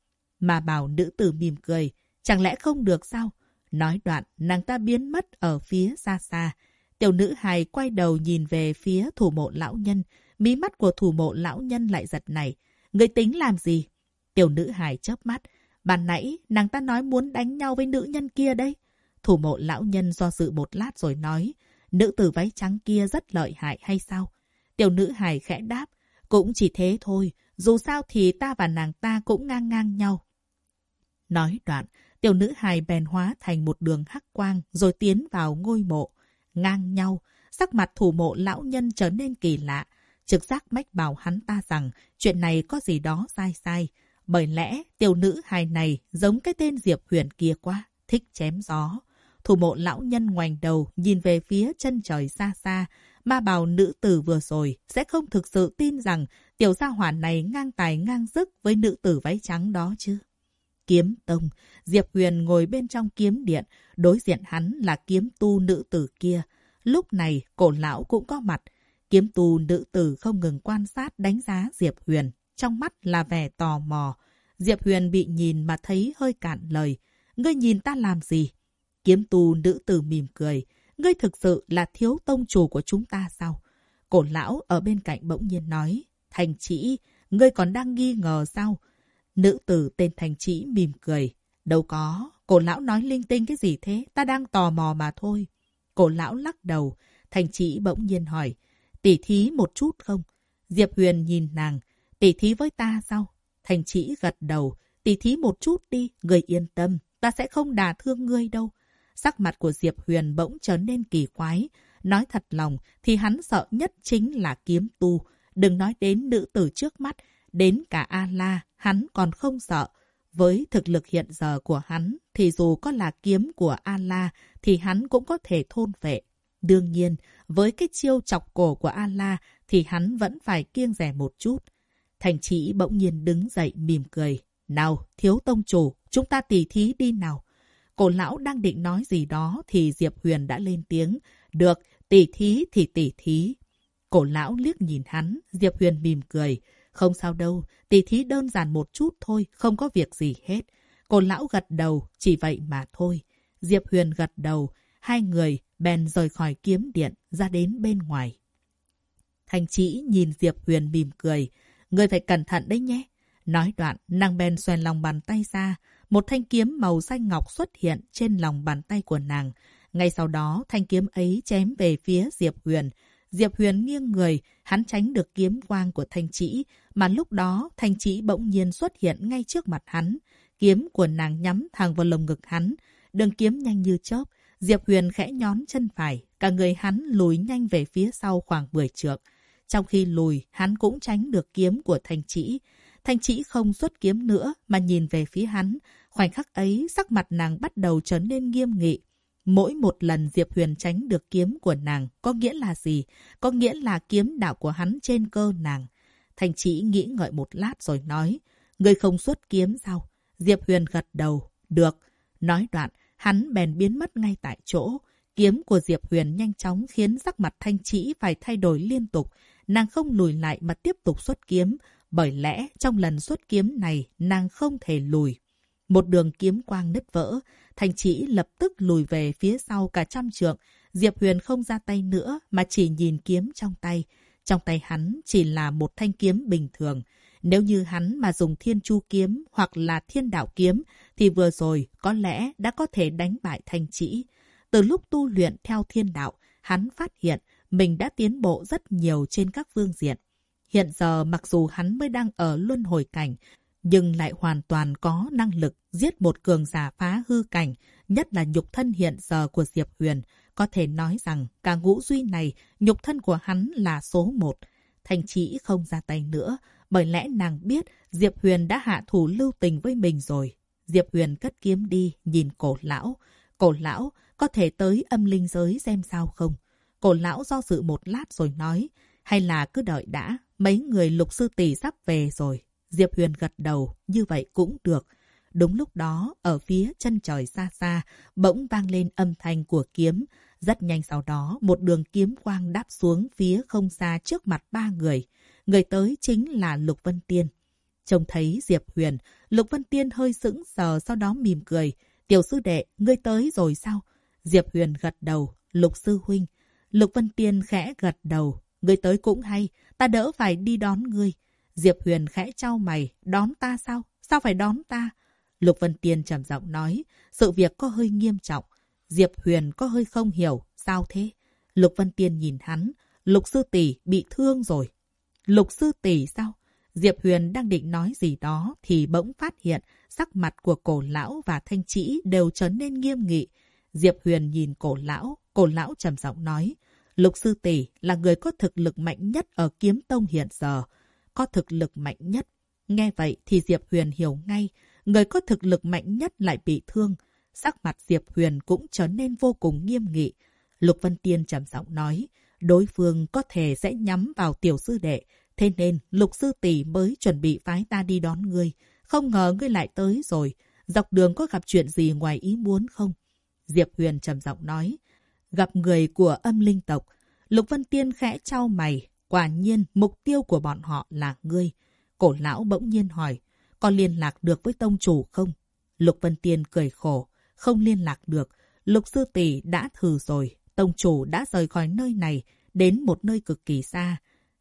Mà bảo nữ tử mỉm cười. Chẳng lẽ không được sao? Nói đoạn, nàng ta biến mất ở phía xa xa. Tiểu nữ hài quay đầu nhìn về phía thủ mộ lão nhân. Mí mắt của thủ mộ lão nhân lại giật này. Người tính làm gì? Tiểu nữ hài chớp mắt. Ban nãy, nàng ta nói muốn đánh nhau với nữ nhân kia đấy. Thủ mộ lão nhân do dự một lát rồi nói. Nữ tử váy trắng kia rất lợi hại hay sao? Tiểu nữ hài khẽ đáp. Cũng chỉ thế thôi. Dù sao thì ta và nàng ta cũng ngang ngang nhau. Nói đoạn, tiểu nữ hài bèn hóa thành một đường hắc quang rồi tiến vào ngôi mộ. Ngang nhau, sắc mặt thủ mộ lão nhân trở nên kỳ lạ. Trực giác mách bảo hắn ta rằng chuyện này có gì đó sai sai. Bởi lẽ tiểu nữ hài này giống cái tên Diệp Huyền kia quá, thích chém gió. Thủ mộ lão nhân ngoảnh đầu nhìn về phía chân trời xa xa. Ma bào nữ tử vừa rồi sẽ không thực sự tin rằng tiểu gia hỏa này ngang tài ngang sức với nữ tử váy trắng đó chứ. Kiếm tông, Diệp Huyền ngồi bên trong kiếm điện, đối diện hắn là kiếm tu nữ tử kia. Lúc này, cổ lão cũng có mặt. Kiếm tu nữ tử không ngừng quan sát đánh giá Diệp Huyền, trong mắt là vẻ tò mò. Diệp Huyền bị nhìn mà thấy hơi cạn lời. Ngươi nhìn ta làm gì? Kiếm tu nữ tử mỉm cười. Ngươi thực sự là thiếu tông chủ của chúng ta sao? Cổ lão ở bên cạnh bỗng nhiên nói. Thành chỉ, ngươi còn đang nghi ngờ sao? Nữ tử tên Thành chỉ mỉm cười. Đâu có, cổ lão nói linh tinh cái gì thế? Ta đang tò mò mà thôi. Cổ lão lắc đầu. Thành chỉ bỗng nhiên hỏi. Tỉ thí một chút không? Diệp Huyền nhìn nàng. Tỉ thí với ta sao? Thành chỉ gật đầu. Tỉ thí một chút đi, người yên tâm. Ta sẽ không đả thương ngươi đâu. Sắc mặt của Diệp Huyền bỗng trở nên kỳ quái. Nói thật lòng thì hắn sợ nhất chính là kiếm tu. Đừng nói đến nữ tử trước mắt. Đến cả A-la, hắn còn không sợ. Với thực lực hiện giờ của hắn, thì dù có là kiếm của A-la, thì hắn cũng có thể thôn vệ. Đương nhiên, với cái chiêu chọc cổ của Ala thì hắn vẫn phải kiêng rẻ một chút. Thành chỉ bỗng nhiên đứng dậy mỉm cười. Nào, thiếu tông chủ, chúng ta tỉ thí đi nào. Cổ lão đang định nói gì đó thì Diệp Huyền đã lên tiếng. Được, tỉ thí thì tỉ thí. Cổ lão liếc nhìn hắn, Diệp Huyền mỉm cười. Không sao đâu, tỉ thí đơn giản một chút thôi, không có việc gì hết. Cổ lão gật đầu, chỉ vậy mà thôi. Diệp Huyền gật đầu, hai người bèn rời khỏi kiếm điện ra đến bên ngoài. Thành chỉ nhìn Diệp Huyền mỉm cười. Người phải cẩn thận đấy nhé. Nói đoạn, nàng bèn xoèn lòng bàn tay ra. Một thanh kiếm màu xanh ngọc xuất hiện trên lòng bàn tay của nàng. Ngay sau đó, thanh kiếm ấy chém về phía Diệp Huyền. Diệp Huyền nghiêng người, hắn tránh được kiếm quang của thanh chỉ, mà lúc đó thanh chỉ bỗng nhiên xuất hiện ngay trước mặt hắn. Kiếm của nàng nhắm thẳng vào lồng ngực hắn. Đường kiếm nhanh như chớp, Diệp Huyền khẽ nhón chân phải, cả người hắn lùi nhanh về phía sau khoảng 10 trượng. Trong khi lùi, hắn cũng tránh được kiếm của Thanh Chỉ. Thanh Chỉ không xuất kiếm nữa mà nhìn về phía hắn. Khoảnh khắc ấy, sắc mặt nàng bắt đầu trở nên nghiêm nghị. Mỗi một lần Diệp Huyền tránh được kiếm của nàng có nghĩa là gì? Có nghĩa là kiếm đạo của hắn trên cơ nàng. Thanh Chỉ nghĩ ngợi một lát rồi nói, Người không xuất kiếm sao? Diệp Huyền gật đầu. Được. Nói đoạn, hắn bèn biến mất ngay tại chỗ. Kiếm của Diệp Huyền nhanh chóng khiến sắc mặt thanh trĩ phải thay đổi liên tục. Nàng không lùi lại mà tiếp tục xuất kiếm. Bởi lẽ trong lần xuất kiếm này nàng không thể lùi. Một đường kiếm quang nứt vỡ. Thanh trĩ lập tức lùi về phía sau cả trăm trượng. Diệp Huyền không ra tay nữa mà chỉ nhìn kiếm trong tay. Trong tay hắn chỉ là một thanh kiếm bình thường. Nếu như hắn mà dùng thiên chu kiếm hoặc là thiên đạo kiếm thì vừa rồi có lẽ đã có thể đánh bại thanh trĩ. Từ lúc tu luyện theo thiên đạo, hắn phát hiện mình đã tiến bộ rất nhiều trên các phương diện. Hiện giờ mặc dù hắn mới đang ở luân hồi cảnh, nhưng lại hoàn toàn có năng lực giết một cường giả phá hư cảnh, nhất là nhục thân hiện giờ của Diệp Huyền. Có thể nói rằng cả ngũ duy này, nhục thân của hắn là số một. Thành chỉ không ra tay nữa, bởi lẽ nàng biết Diệp Huyền đã hạ thủ lưu tình với mình rồi. Diệp Huyền cất kiếm đi, nhìn cổ lão. Cổ lão có thể tới âm linh giới xem sao không? Cổ lão do dự một lát rồi nói, hay là cứ đợi đã, mấy người lục sư tỷ sắp về rồi. Diệp Huyền gật đầu, như vậy cũng được. Đúng lúc đó, ở phía chân trời xa xa, bỗng vang lên âm thanh của kiếm. Rất nhanh sau đó, một đường kiếm quang đáp xuống phía không xa trước mặt ba người. Người tới chính là Lục Vân Tiên. Trông thấy Diệp Huyền, Lục Vân Tiên hơi sững sờ sau đó mỉm cười. Tiểu sư đệ, ngươi tới rồi sao? Diệp Huyền gật đầu. Lục sư huynh. Lục Vân Tiên khẽ gật đầu. Ngươi tới cũng hay, ta đỡ phải đi đón ngươi. Diệp Huyền khẽ trao mày. Đón ta sao? Sao phải đón ta? Lục Vân Tiên trầm giọng nói. Sự việc có hơi nghiêm trọng. Diệp Huyền có hơi không hiểu. Sao thế? Lục Vân Tiên nhìn hắn. Lục sư tỷ bị thương rồi. Lục sư tỷ sao? Diệp Huyền đang định nói gì đó thì bỗng phát hiện sắc mặt của cổ lão và thanh trĩ đều trở nên nghiêm nghị. Diệp Huyền nhìn cổ lão, cổ lão trầm giọng nói, Lục sư tỷ là người có thực lực mạnh nhất ở kiếm tông hiện giờ. Có thực lực mạnh nhất. Nghe vậy thì Diệp Huyền hiểu ngay, người có thực lực mạnh nhất lại bị thương. Sắc mặt Diệp Huyền cũng trở nên vô cùng nghiêm nghị. Lục Vân Tiên trầm giọng nói, đối phương có thể sẽ nhắm vào tiểu sư đệ, thế nên lục sư tỷ mới chuẩn bị phái ta đi đón ngươi. Không ngờ ngươi lại tới rồi, dọc đường có gặp chuyện gì ngoài ý muốn không? Diệp Huyền trầm giọng nói, gặp người của âm linh tộc. Lục Vân Tiên khẽ trao mày, quả nhiên mục tiêu của bọn họ là ngươi. Cổ lão bỗng nhiên hỏi, có liên lạc được với tông chủ không? Lục Vân Tiên cười khổ, không liên lạc được. Lục sư tỷ đã thử rồi, tông chủ đã rời khỏi nơi này, đến một nơi cực kỳ xa.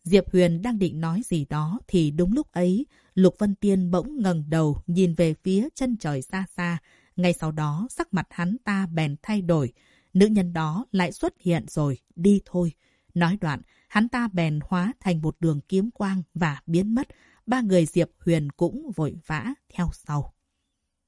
Diệp Huyền đang định nói gì đó thì đúng lúc ấy, Lục Vân Tiên bỗng ngẩng đầu nhìn về phía chân trời xa xa. Ngay sau đó, sắc mặt hắn ta bèn thay đổi. Nữ nhân đó lại xuất hiện rồi, đi thôi. Nói đoạn, hắn ta bèn hóa thành một đường kiếm quang và biến mất. Ba người Diệp Huyền cũng vội vã theo sau.